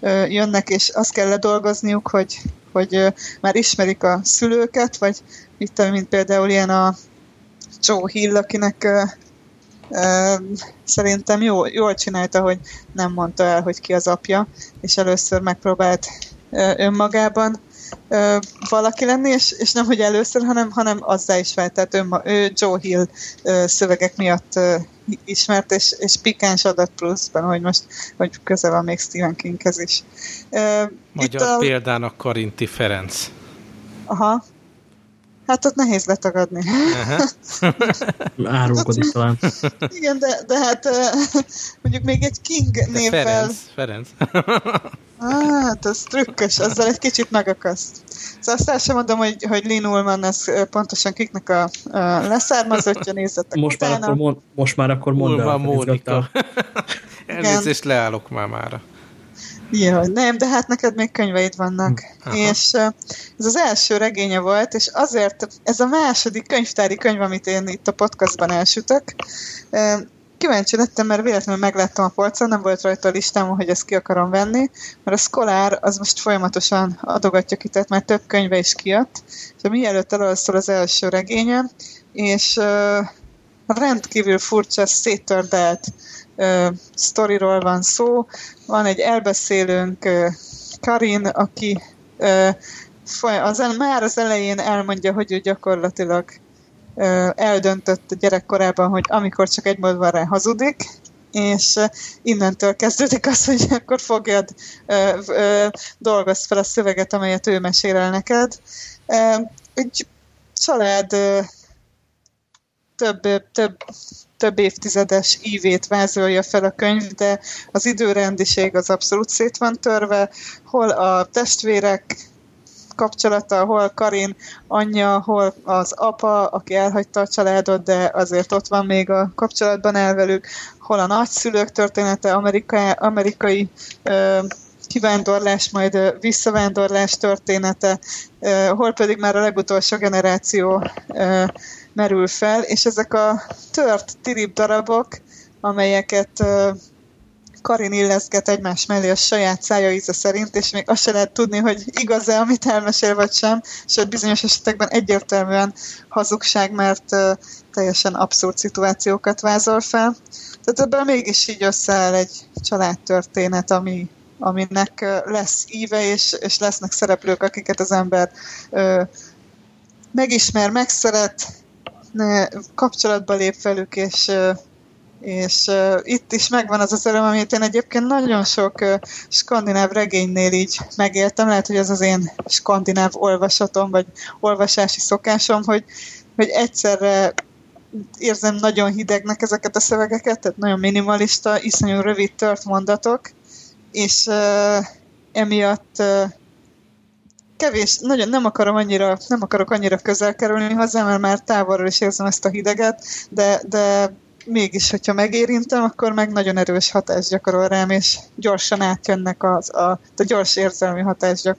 ö, jönnek, és azt kell ledolgozniuk, hogy, hogy ö, már ismerik a szülőket, vagy mit mint például ilyen a Joe Hill, akinek ö, ö, szerintem jó, jól csinálta, hogy nem mondta el, hogy ki az apja, és először megpróbált ö, önmagában ö, valaki lenni, és, és nem, hogy először, hanem, hanem azzá is vált, tehát ő, ő Joe Hill ö, szövegek miatt ö, ismert, és, és pikáns adat pluszban, hogy most hogy köze van még Stephen Kinghez is. Ö, Magyar a... példának Karinti Ferenc. Aha. Hát ott nehéz letagadni. [LAUGHS] Árulkodik talán. [LAUGHS] Igen, de, de hát mondjuk még egy King névvel... Ferenc, Ferenc. [LAUGHS] Hát, ez trükkös, ezzel egy kicsit megakaszt. Szóval azt el sem mondom, hogy, hogy Lin Ullman ez pontosan kiknek a, a leszármazottja, nézzetek most utána. Már akkor mond, most már akkor mondd el. Mónika. Elnézést leállok már mára. Jaj, nem, de hát neked még könyveid vannak. Aha. És ez az első regénye volt, és azért ez a második könyvtári könyv, amit én itt a podcastban elsütök, kíváncsi lettem, mert véletlenül megláttam a polcon, nem volt rajta a listámon, hogy ezt ki akarom venni, mert a Scholar az most folyamatosan adogatja ki, tehát már több könyve is kijött, és mielőtt először az első regénye, és uh, rendkívül furcsa, széttördelt uh, sztoriról van szó. Van egy elbeszélőnk, Karin, aki uh, az, már az elején elmondja, hogy ő gyakorlatilag eldöntött gyerekkorában, hogy amikor csak egy mód van rá hazudik, és innentől kezdődik az, hogy [LAUGHS] akkor fogjad, dolgozz fel a szöveget, amelyet ő mesél el neked. Egy család több, több, több évtizedes ívét vázolja fel a könyv, de az időrendiség az abszolút szét van törve, hol a testvérek kapcsolata, hol Karin anyja, hol az apa, aki elhagyta a családot, de azért ott van még a kapcsolatban elvelük, hol a nagyszülők története, amerikai, amerikai ö, kivándorlás, majd visszavándorlás története, hol pedig már a legutolsó generáció merül fel, és ezek a tört tirip darabok, amelyeket Karin illeszget egymás mellé a saját szája íze szerint, és még azt se lehet tudni, hogy igaz-e, amit elmesél, vagy sem, sőt bizonyos esetekben egyértelműen hazugság, mert teljesen abszurd szituációkat vázol fel. Tehát ebből mégis így összeáll egy családtörténet, ami, aminek lesz íve, és, és lesznek szereplők, akiket az ember uh, megismer, megszeret, kapcsolatba lép velük, és és itt is megvan az az öröm, amit én egyébként nagyon sok skandináv regénynél így megéltem, lehet, hogy ez az én skandináv olvasatom, vagy olvasási szokásom, hogy, hogy egyszerre érzem nagyon hidegnek ezeket a szövegeket, tehát nagyon minimalista, iszonyú rövid tört mondatok, és uh, emiatt uh, kevés, nagyon nem akarom annyira, nem akarok annyira közel kerülni hozzá, mert már távolról is érzem ezt a hideget, de, de mégis, hogyha megérintem, akkor meg nagyon erős hatást gyakorol rám, és gyorsan átjönnek az, a, a gyors érzelmi hatás gyak...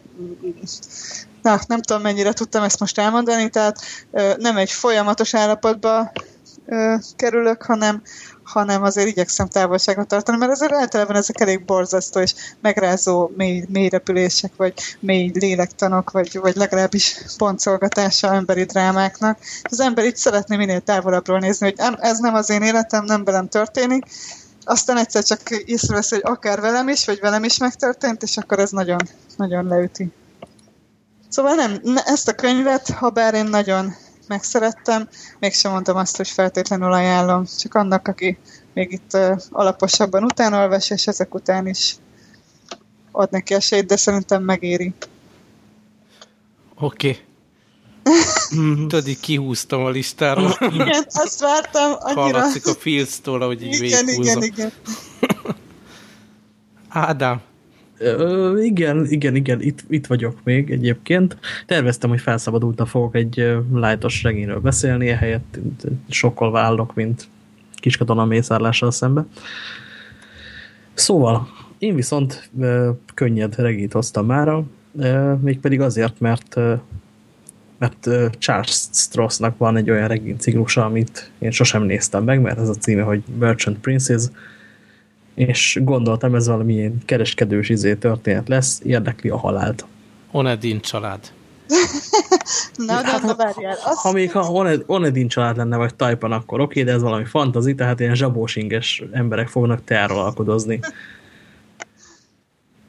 Na, nem tudom, mennyire tudtam ezt most elmondani, tehát ö, nem egy folyamatos állapotba ö, kerülök, hanem, hanem azért igyekszem távolságot tartani, mert azért általában ezek elég borzasztó és megrázó mély, mély repülések, vagy mély lélektanok, vagy, vagy legalábbis pontszolgatása emberi drámáknak. Az ember így szeretné minél távolabbról nézni, hogy ez nem az én életem, nem velem történik, aztán egyszer csak észrevesz, hogy akár velem is, vagy velem is megtörtént, és akkor ez nagyon, nagyon leüti. Szóval nem, ezt a könyvet, ha bár én nagyon megszerettem, mégsem mondtam azt, hogy feltétlenül ajánlom, csak annak, aki még itt alaposabban utánolvas, és ezek után is ad neki esélyt, de szerintem megéri. Oké. [LAUGHS] Okay. tudod, így kihúztam a listáról. Igen, azt vártam annyira. Hallatszik a Fields-tól, ahogy így Igen, igen, végighúzom. igen. [LAUGHS] Ádám, Igen, igen, igen, itt, itt vagyok még egyébként. Terveztem, hogy felszabadultan fogok egy lájtos regényről beszélni, ehelyett sokkal válok, mint kiskatona mészárlással szembe. Szóval, én viszont ö, könnyed regét hoztam mára, ö, mégpedig azért, mert ö, mert Charles Strossnak van egy olyan regényciklusa, amit én sosem néztem meg, mert ez a címe, hogy Merchant Princess, és gondoltam, ez valamilyen kereskedős izé történet lesz, érdekli a halált. Onedin család. [LAUGHS] Na, de, de várjál. Azt, Ha még ha Oned- Onedin család lenne, vagy Tajpan, akkor oké, de ez valami fantazi, tehát ilyen zsabósinges emberek fognak teáról alkodozni. [LAUGHS]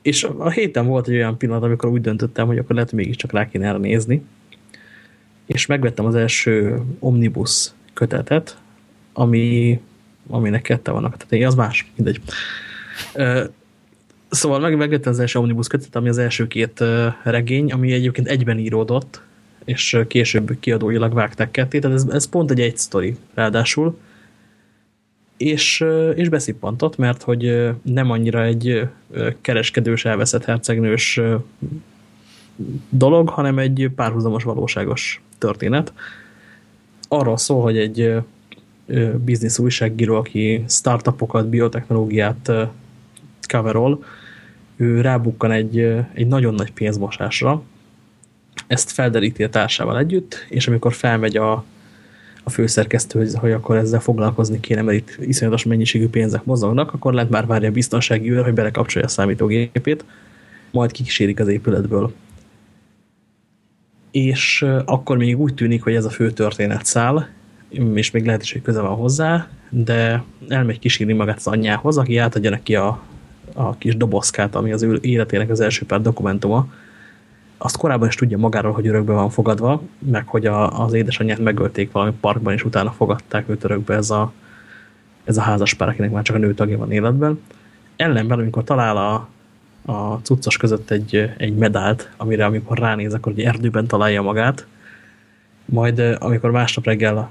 És a héten volt egy olyan pillanat, amikor úgy döntöttem, hogy akkor lehet, hogy mégiscsak rá kéne erre nézni. És megvettem az első Omnibus kötetet, ami, aminek kette vannak. Tehát az más, mindegy. Szóval meg, megvettem az első Omnibus kötetet, ami az első két regény, ami egyébként egyben íródott, és később kiadóilag vágták ketté, tehát ez, ez pont egy egy sztori ráadásul, és, és beszippantott, mert hogy nem annyira egy kereskedős, elveszett hercegnős dolog, hanem egy párhuzamos valóságos történet. Arról szól, hogy egy biznisz újságíró, aki startupokat, biotechnológiát coverol, ő rábukkan egy, egy nagyon nagy pénzmosásra, ezt felderíti a társával együtt, és amikor felmegy a, a főszerkesztő, hogy, akkor ezzel foglalkozni kéne, mert itt iszonyatos mennyiségű pénzek mozognak, akkor lehet már várja a biztonsági őr, hogy belekapcsolja a számítógépét, majd kikísérik az épületből. És akkor még úgy tűnik, hogy ez a fő történetszál, és még lehet is, hogy köze van hozzá, de elmegy kísérni magát az anyjához, aki átadja neki a, a kis dobozkát, ami az ő életének az első pár dokumentuma, azt korábban is tudja magáról, hogy örökbe van fogadva, meg hogy a, az édesanyját megölték valami parkban, és utána fogadták őt örökbe ez a, ez a házas pár, akinek már csak a nő tagja van életben. Ellenben, amikor talál a, a cuccos között egy, egy medált, amire amikor ránéz, akkor egy erdőben találja magát, majd eh, amikor másnap reggel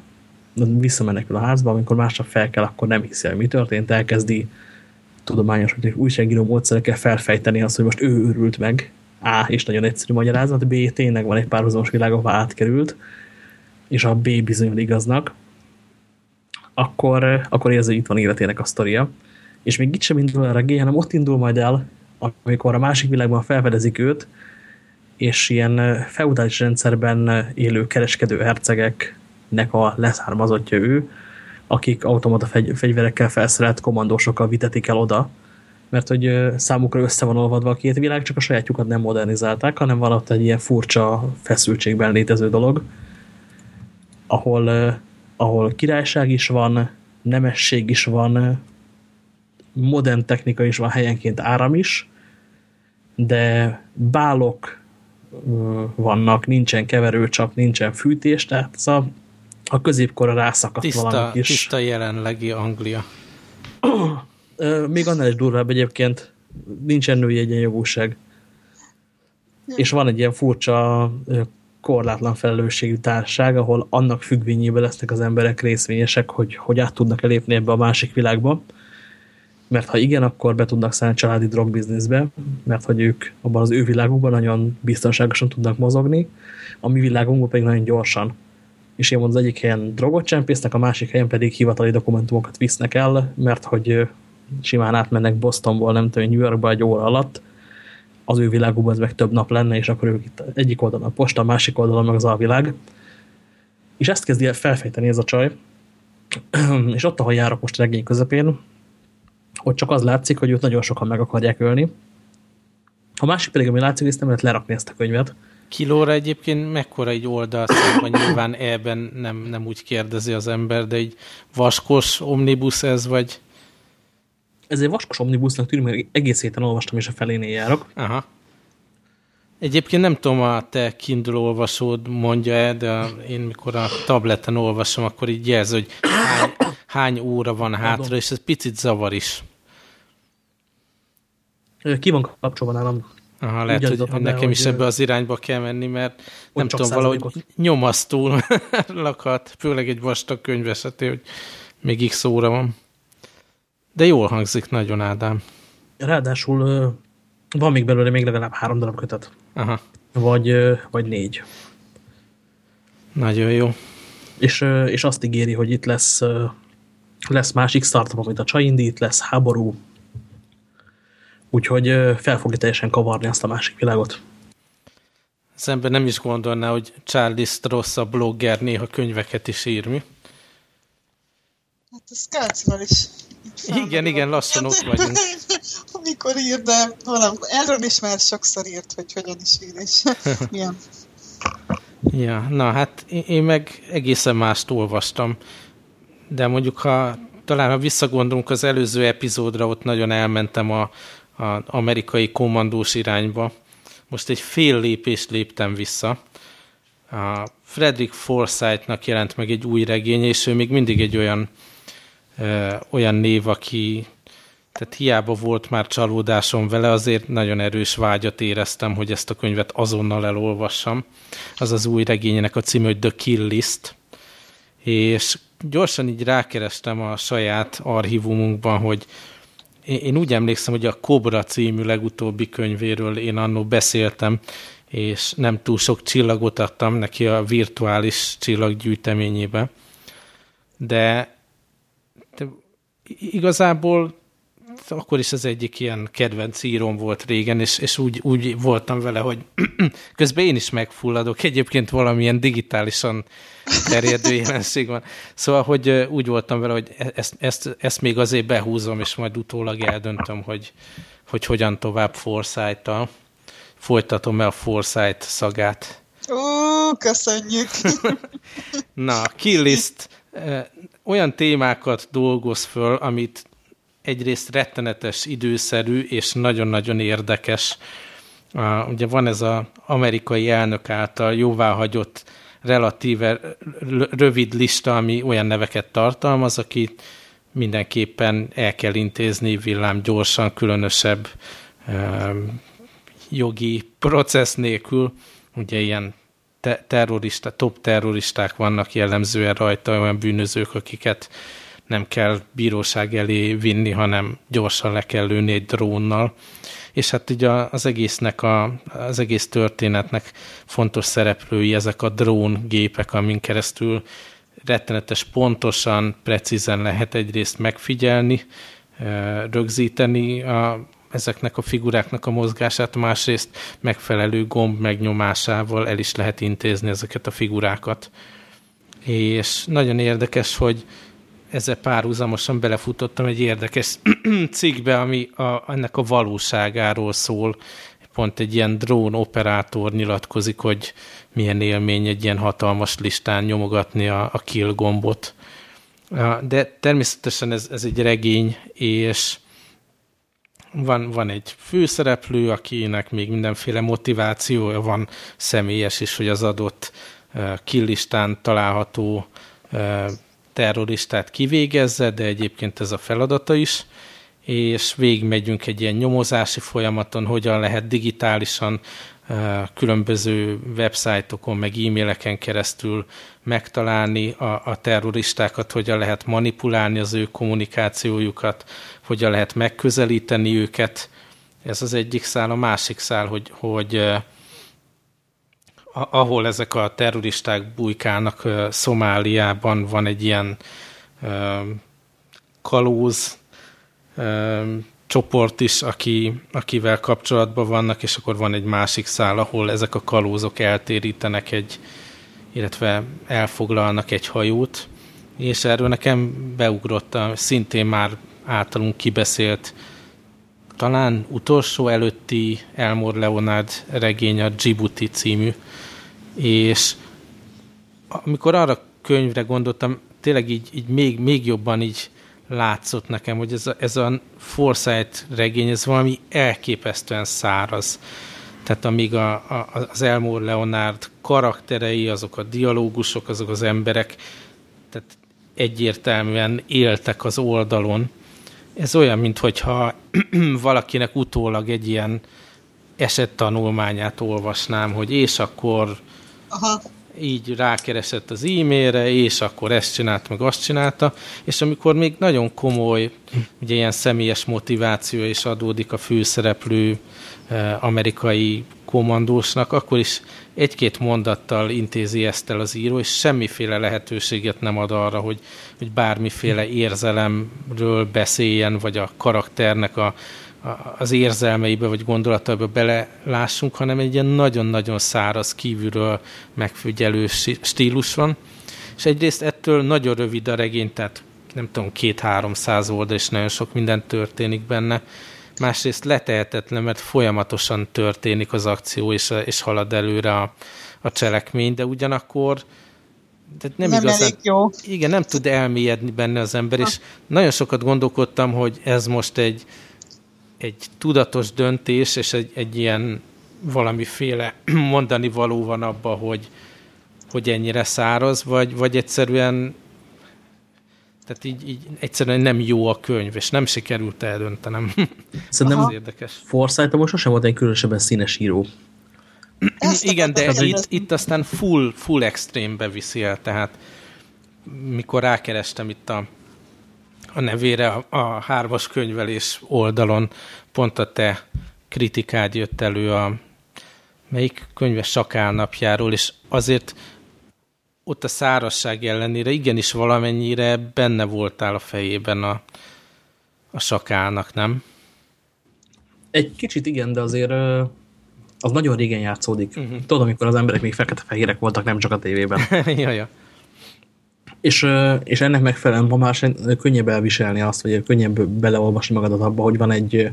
visszamenekül a házba, amikor másnap fel kell, akkor nem hiszi el, mi történt, elkezdi tudományos, újságíró módszerekkel felfejteni azt, hogy most ő őrült meg, A. és nagyon egyszerű magyarázat, B. tényleg van egy párhuzamos világ, ahol átkerült, és a B bizonyul igaznak, akkor, akkor érzi, hogy itt van életének a sztoria. És még itt sem indul el regény, hanem ott indul majd el, amikor a másik világban felfedezik őt, és ilyen feudális rendszerben élő kereskedő hercegeknek a leszármazottja ő, akik automata fegy fegyverekkel felszerelt kommandósokkal vitetik el oda, mert hogy számukra össze van olvadva a két világ, csak a sajátjukat nem modernizálták, hanem van ott egy ilyen furcsa feszültségben létező dolog, ahol, ahol királyság is van, nemesség is van, modern technika is van, helyenként áram is, de bálok vannak, nincsen keverőcsap, nincsen fűtés, tehát ez a, középkora rászakadt valami Tiszta, kis... tiszta jelenlegi Anglia. Még annál is durvább egyébként, nincsen női egyenjogúság. És van egy ilyen furcsa korlátlan felelősségű társaság, ahol annak függvényében lesznek az emberek részvényesek, hogy, hogy át tudnak elépni ebbe a másik világba. Mert ha igen, akkor be tudnak szállni családi drogbizniszbe, mert hogy ők abban az ő világukban nagyon biztonságosan tudnak mozogni, a mi világunkban pedig nagyon gyorsan. És ilyen az egyik helyen drogot csempésznek, a másik helyen pedig hivatali dokumentumokat visznek el, mert hogy simán átmennek Bostonból, nem tudom, New Yorkba egy óra alatt, az ő világukban ez meg több nap lenne, és akkor ők itt egyik oldalon a posta, másik oldalon meg az alvilág. És ezt kezdi el felfejteni ez a csaj, [CLEARS THROAT] és ott, ahol járok most regény közepén, ott csak az látszik, hogy őt nagyon sokan meg akarják ölni. A másik pedig, ami látszik, hogy ezt nem lehet lerakni ezt a könyvet. Kilóra egyébként mekkora egy oldalszám, nyilván ebben nem, nem úgy kérdezi az ember, de egy vaskos omnibus ez, vagy... Ez egy vaskos omnibusnak tűnik, mert egész héten olvastam, és a felénél járok. Aha. Egyébként nem tudom, a te Kindle olvasód mondja-e, de én mikor a tableten olvasom, akkor így jelz, hogy hány, hány óra van hátra, és ez picit zavar is. Ki van kapcsolva nálam? Aha, lehet, hogy, hogy nekem is ebbe az irányba kell menni, mert nem tudom, valahogy nyomasztul [LAUGHS] lakat, főleg egy vastag könyv esetén, hogy még x óra van. De jól hangzik nagyon, Ádám. Ráadásul van még belőle még legalább három darab kötet. Aha. Vagy, vagy négy. Nagyon jó. És, és azt ígéri, hogy itt lesz, lesz másik startup, amit a csaj indít, lesz háború. Úgyhogy fel fogja teljesen kavarni azt a másik világot. Az ember nem is gondolná, hogy Charlie Stross a blogger néha könyveket is ír, mi? Hát ez Kálcival is. Igen, igen, lassan ott vagyunk. [LAUGHS] Amikor ír, de valami, erről is már sokszor írt, hogy hogyan is ír, és [LAUGHS] milyen. Ja, na hát én meg egészen mást olvastam, de mondjuk ha talán ha visszagondolunk az előző epizódra, ott nagyon elmentem a, a amerikai kommandós irányba. Most egy fél lépést léptem vissza. A Frederick Forsyth-nak jelent meg egy új regény, és ő még mindig egy olyan, ö, olyan név, aki tehát hiába volt már csalódásom vele, azért nagyon erős vágyat éreztem, hogy ezt a könyvet azonnal elolvassam. Az az új regényének a címe, hogy The Kill List. És gyorsan így rákerestem a saját archívumunkban, hogy én úgy emlékszem, hogy a Cobra című legutóbbi könyvéről én annó beszéltem, és nem túl sok csillagot adtam neki a virtuális csillaggyűjteményébe. De, de igazából akkor is az egyik ilyen kedvenc íróm volt régen, és, és úgy, úgy voltam vele, hogy [CLEARS THROAT] közben én is megfulladok. Egyébként valamilyen digitálisan terjedő [LAUGHS] jelenség van. Szóval, hogy úgy voltam vele, hogy e-, ezt, ezt, ezt még azért behúzom, és majd utólag eldöntöm, hogy, hogy hogyan tovább foresight Folytatom-e a Foresight szagát. Ó, köszönjük! [LAUGHS] Na, Killist olyan témákat dolgoz föl, amit egyrészt rettenetes időszerű és nagyon-nagyon érdekes. Ugye van ez az amerikai elnök által jóváhagyott relatíve rövid lista, ami olyan neveket tartalmaz, aki mindenképpen el kell intézni villám gyorsan, különösebb jogi processz nélkül. Ugye ilyen te terrorista, top terroristák vannak jellemzően rajta, olyan bűnözők, akiket nem kell bíróság elé vinni, hanem gyorsan le kell lőni egy drónnal. És hát ugye az egésznek, a, az egész történetnek fontos szereplői ezek a dróngépek, amin keresztül rettenetes pontosan, precízen lehet egyrészt megfigyelni, rögzíteni a, ezeknek a figuráknak a mozgását, másrészt megfelelő gomb megnyomásával el is lehet intézni ezeket a figurákat. És nagyon érdekes, hogy ezzel párhuzamosan belefutottam egy érdekes [CLEARS THROAT] cikkbe, ami a, ennek a valóságáról szól. Pont egy ilyen drón operátor nyilatkozik, hogy milyen élmény egy ilyen hatalmas listán nyomogatni a, a kill gombot. De természetesen ez, ez egy regény, és van, van egy főszereplő, akinek még mindenféle motivációja van személyes is, hogy az adott killistán található terroristát kivégezze, de egyébként ez a feladata is, és végigmegyünk egy ilyen nyomozási folyamaton, hogyan lehet digitálisan különböző websájtokon, meg e-maileken keresztül megtalálni a, a terroristákat, hogyan lehet manipulálni az ő kommunikációjukat, hogyan lehet megközelíteni őket. Ez az egyik szál, a másik szál, hogy, hogy ahol ezek a terroristák bujkálnak, Szomáliában van egy ilyen kalóz csoport is, aki, akivel kapcsolatban vannak, és akkor van egy másik szál, ahol ezek a kalózok eltérítenek egy, illetve elfoglalnak egy hajót, és erről nekem beugrott a szintén már általunk kibeszélt talán utolsó előtti Elmore Leonard regény a Djibouti című, és amikor arra könyvre gondoltam, tényleg így, így még, még jobban így látszott nekem, hogy ez a, ez a Foresight regény, ez valami elképesztően száraz. Tehát amíg a, a, az Elmore Leonard karakterei, azok a dialógusok, azok az emberek, tehát egyértelműen éltek az oldalon. Ez olyan, mintha [CLEARS THROAT] valakinek utólag egy ilyen esettanulmányát olvasnám, hogy és akkor Aha. így rákeresett az e-mailre, és akkor ezt csinálta, meg azt csinálta, és amikor még nagyon komoly, ugye ilyen személyes motiváció is adódik a főszereplő eh, amerikai kommandósnak, akkor is egy-két mondattal intézi ezt el az író, és semmiféle lehetőséget nem ad arra, hogy, hogy bármiféle érzelemről beszéljen, vagy a karakternek a, a, az érzelmeibe, vagy gondolataiba belelássunk, hanem egy ilyen nagyon-nagyon száraz, kívülről megfigyelő stílus van. És egyrészt ettől nagyon rövid a regény, tehát nem tudom, két-háromszáz oldal, és nagyon sok minden történik benne, másrészt letehetetlen, mert folyamatosan történik az akció, és, és halad előre a, a cselekmény, de ugyanakkor de nem, nem igazán, elég jó. Igen, nem tud elmélyedni benne az ember, ha. és nagyon sokat gondolkodtam, hogy ez most egy, egy tudatos döntés, és egy, egy ilyen valamiféle [CLEARS THROAT] mondani való van abba, hogy, hogy ennyire száraz, vagy, vagy egyszerűen tehát így, így egyszerűen nem jó a könyv, és nem sikerült eldöntenem. Szerintem az érdekes. Forsyth sosem volt egy különösebben színes író. Ezt Igen, de itt, itt aztán full, full extrémbe viszi el, tehát mikor rákerestem itt a, a nevére a, a hármas könyvelés oldalon, pont a te kritikád jött elő a melyik könyves sakálnapjáról, és azért ott a szárasság ellenére igenis valamennyire benne voltál a fejében a, a sakálnak, nem? Egy kicsit igen, de azért az nagyon régen játszódik. Uh mhm. -huh. Tudod, amikor az emberek még fekete-fehérek voltak, nem csak a tévében. [LAUGHS] ja, ja. És, és ennek megfelelően ma már könnyebb elviselni azt, vagy könnyebb beleolvasni magadat abba, hogy van egy,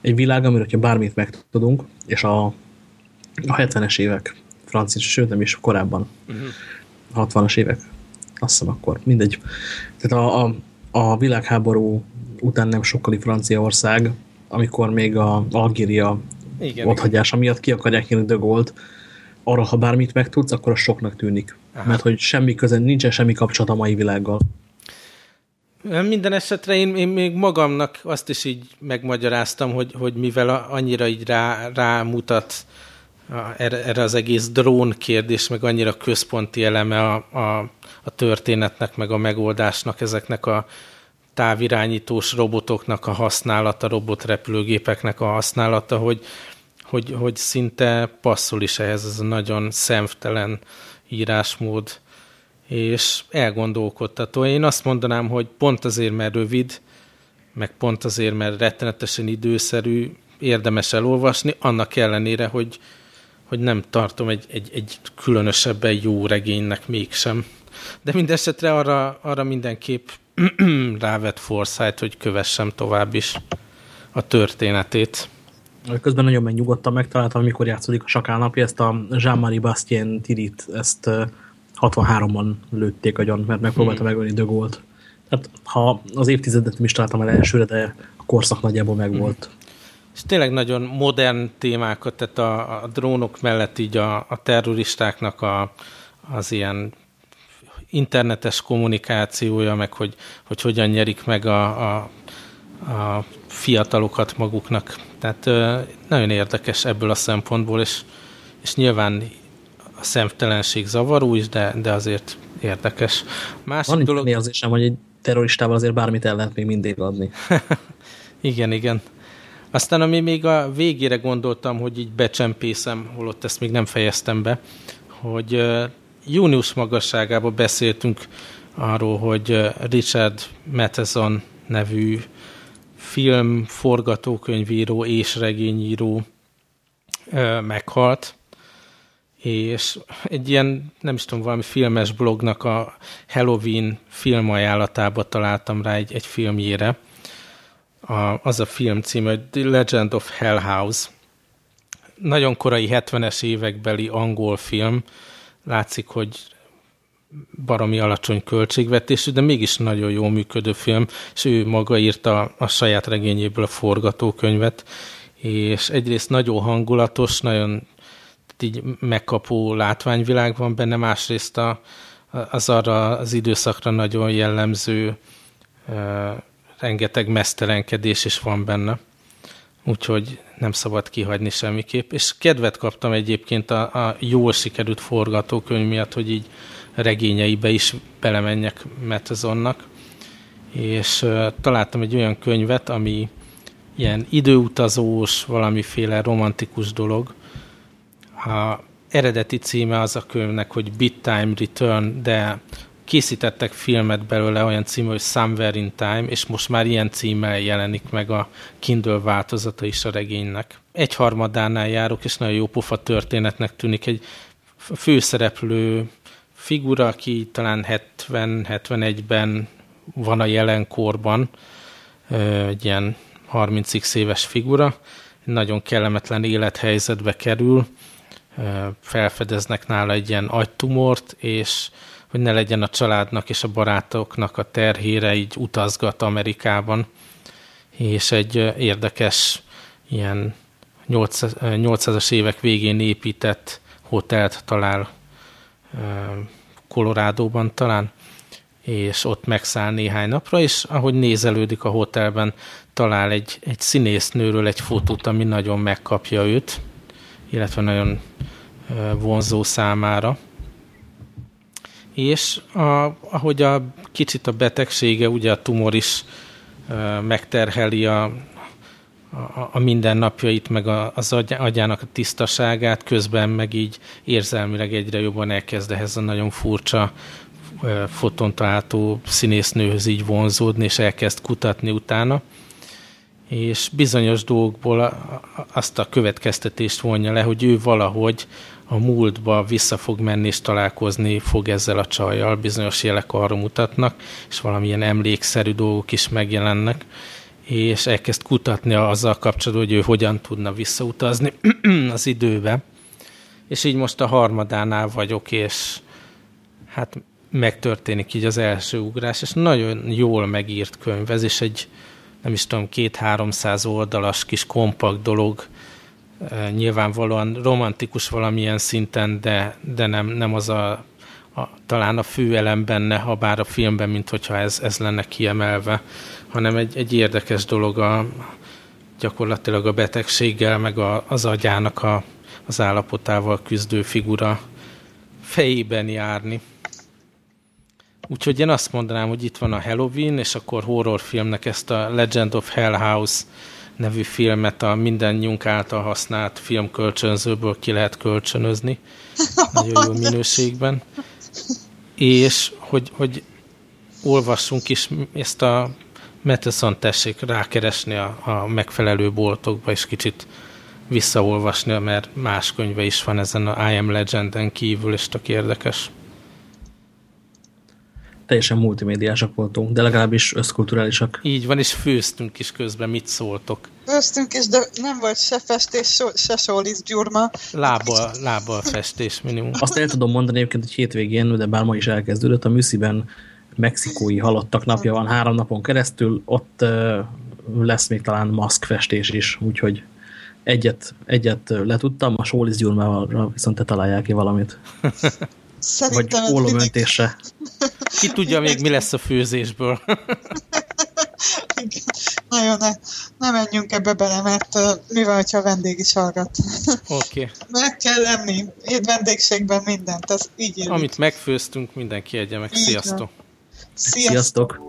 egy világ, amiről, hogyha bármit megtudunk, és a, a 70-es évek francia, sőt nem is korábban, uh mhm. -huh. 60-as évek, azt hiszem akkor, mindegy. Tehát a, a, a világháború után nem sokkali Franciaország, amikor még a Algéria igen, otthagyása miatt ki akarják de Gaulle-t, arra, ha bármit megtudsz, akkor az soknak tűnik. Aha. Mert hogy semmi köze, nincsen semmi kapcsolat a mai világgal. Minden esetre én, én még magamnak azt is így megmagyaráztam, hogy, hogy mivel annyira így rá, rámutat erre, erre az egész drón kérdés, meg annyira központi eleme a, a, a történetnek, meg a megoldásnak, ezeknek a távirányítós robotoknak a használata, robotrepülőgépeknek a használata, hogy, hogy, hogy szinte passzol is ehhez ez a nagyon szemtelen írásmód, és elgondolkodtató. Én azt mondanám, hogy pont azért, mert rövid, meg pont azért, mert rettenetesen időszerű, érdemes elolvasni, annak ellenére, hogy, hogy nem tartom egy, egy, egy különösebben jó regénynek mégsem. De mindesetre arra, arra mindenképp [CLEARS THROAT] rávet Forsyth, hogy kövessem tovább is a történetét. Közben nagyon megnyugodtan megtaláltam, amikor játszódik a sakálnapja, ezt a Jean-Marie Bastien Tirit, ezt 63-ban lőtték agyon, mert megpróbálta hmm. megölni Gaulle-t. Tehát ha az évtizedet nem is találtam el elsőre, de a korszak nagyjából megvolt. Hmm és tényleg nagyon modern témákat, tehát a, a drónok mellett így a, a terroristáknak a, az ilyen internetes kommunikációja, meg hogy, hogy hogyan nyerik meg a, a, a fiatalokat maguknak. Tehát nagyon érdekes ebből a szempontból, és, és nyilván a szemtelenség zavaró is, de, de azért érdekes. Másik Van dolog... érzésem, hogy egy terroristával azért bármit el lehet még mindig adni. [LAUGHS] igen, igen. Aztán ami még a végére gondoltam, hogy így becsempészem, holott ezt még nem fejeztem be, hogy június magasságában beszéltünk arról, hogy Richard Matheson nevű film, forgatókönyvíró és regényíró meghalt, és egy ilyen, nem is tudom, valami filmes blognak a Halloween filmajánlatába találtam rá egy, egy filmjére, a, az a film címe, The Legend of Hell House. Nagyon korai 70-es évekbeli angol film. Látszik, hogy baromi alacsony költségvetésű, de mégis nagyon jó működő film, és ő maga írta a saját regényéből a forgatókönyvet, és egyrészt nagyon hangulatos, nagyon így megkapó látványvilág van benne, másrészt a, az arra az időszakra nagyon jellemző rengeteg mesztelenkedés is van benne. úgyhogy nem szabad kihagyni semmiképp. És kedvet kaptam egyébként a, a jól sikerült forgatókönyv miatt, hogy így regényeibe is belemenjek Metazonnak, és uh, találtam egy olyan könyvet, ami ilyen időutazós, valamiféle romantikus dolog. A eredeti címe az a könyvnek, hogy Bit Time Return, de készítettek filmet belőle olyan címe, hogy Somewhere in Time, és most már ilyen címmel jelenik meg a Kindle változata is a regénynek. Egyharmadánál járok, és nagyon jó pofa történetnek tűnik. Egy főszereplő figura, aki talán 70-71-ben van a jelenkorban, egy ilyen 30x éves figura, nagyon kellemetlen élethelyzetbe kerül, felfedeznek nála egy ilyen agytumort, és hogy ne legyen a családnak és a barátoknak a terhére, így utazgat Amerikában, és egy érdekes ilyen 800-as évek végén épített hotelt talál Kolorádóban talán, és ott megszáll néhány napra, és ahogy nézelődik a hotelben, talál egy, egy színésznőről egy fotót, ami nagyon megkapja őt, illetve nagyon vonzó számára. És a, ahogy a kicsit a betegsége, ugye a tumor is megterheli a, a, a mindennapjait, meg a, az agyának a tisztaságát, közben meg így érzelmileg egyre jobban elkezd ehhez a nagyon furcsa foton található színésznőhöz így vonzódni, és elkezd kutatni utána. És bizonyos dolgokból azt a következtetést vonja le, hogy ő valahogy a múltba vissza fog menni és találkozni fog ezzel a csajjal, bizonyos jelek arra mutatnak, és valamilyen emlékszerű dolgok is megjelennek, és elkezd kutatni azzal kapcsolatban, hogy ő hogyan tudna visszautazni [CLEARS THROAT] az időbe. És így most a harmadánál vagyok, és hát megtörténik így az első ugrás, és nagyon jól megírt könyv, ez is egy nem is tudom, két-háromszáz oldalas kis kompakt dolog, nyilvánvalóan romantikus valamilyen szinten, de, de nem, nem az a, a, talán a fő elem benne, ha bár a filmben, mint hogyha ez, ez lenne kiemelve, hanem egy, egy érdekes dolog a, gyakorlatilag a betegséggel, meg a, az agyának a, az állapotával küzdő figura fejében járni. Úgyhogy én azt mondanám, hogy itt van a Halloween, és akkor horrorfilmnek ezt a Legend of Hell House nevű filmet a mindannyiunk által használt filmkölcsönzőből ki lehet kölcsönözni. Nagyon jó [LAUGHS] minőségben. És hogy, hogy olvassunk is ezt a Meteson tessék rákeresni a, a megfelelő boltokba, és kicsit visszaolvasni, mert más könyve is van ezen a I Am Legenden kívül, és tök érdekes teljesen multimédiásak voltunk, de legalábbis összkulturálisak. Így van, és főztünk is közben, mit szóltok? Főztünk is, de nem volt se festés, se sólisz gyurma. Lába, lába festés minimum. Azt el tudom mondani egyébként, hogy hétvégén, de bár ma is elkezdődött, a Műsziben mexikói halottak napja van három napon keresztül, ott lesz még talán maszkfestés is, úgyhogy egyet, egyet letudtam, a sólisz gyurmával viszont te találják ki valamit. [LAUGHS] Szerintem Vagy ólomöntésre. [LAUGHS] Ki tudja még, mi lesz a főzésből. [LAUGHS] Nagyon ne, ne menjünk ebbe bele, mert uh, mi van, ha a vendég is hallgat. Oké. Okay. [LAUGHS] Meg kell lenni. Én vendégségben mindent, ez így Amit megfőztünk, mindenki egye meg. Sziasztok! Sziasztok! Sziasztok.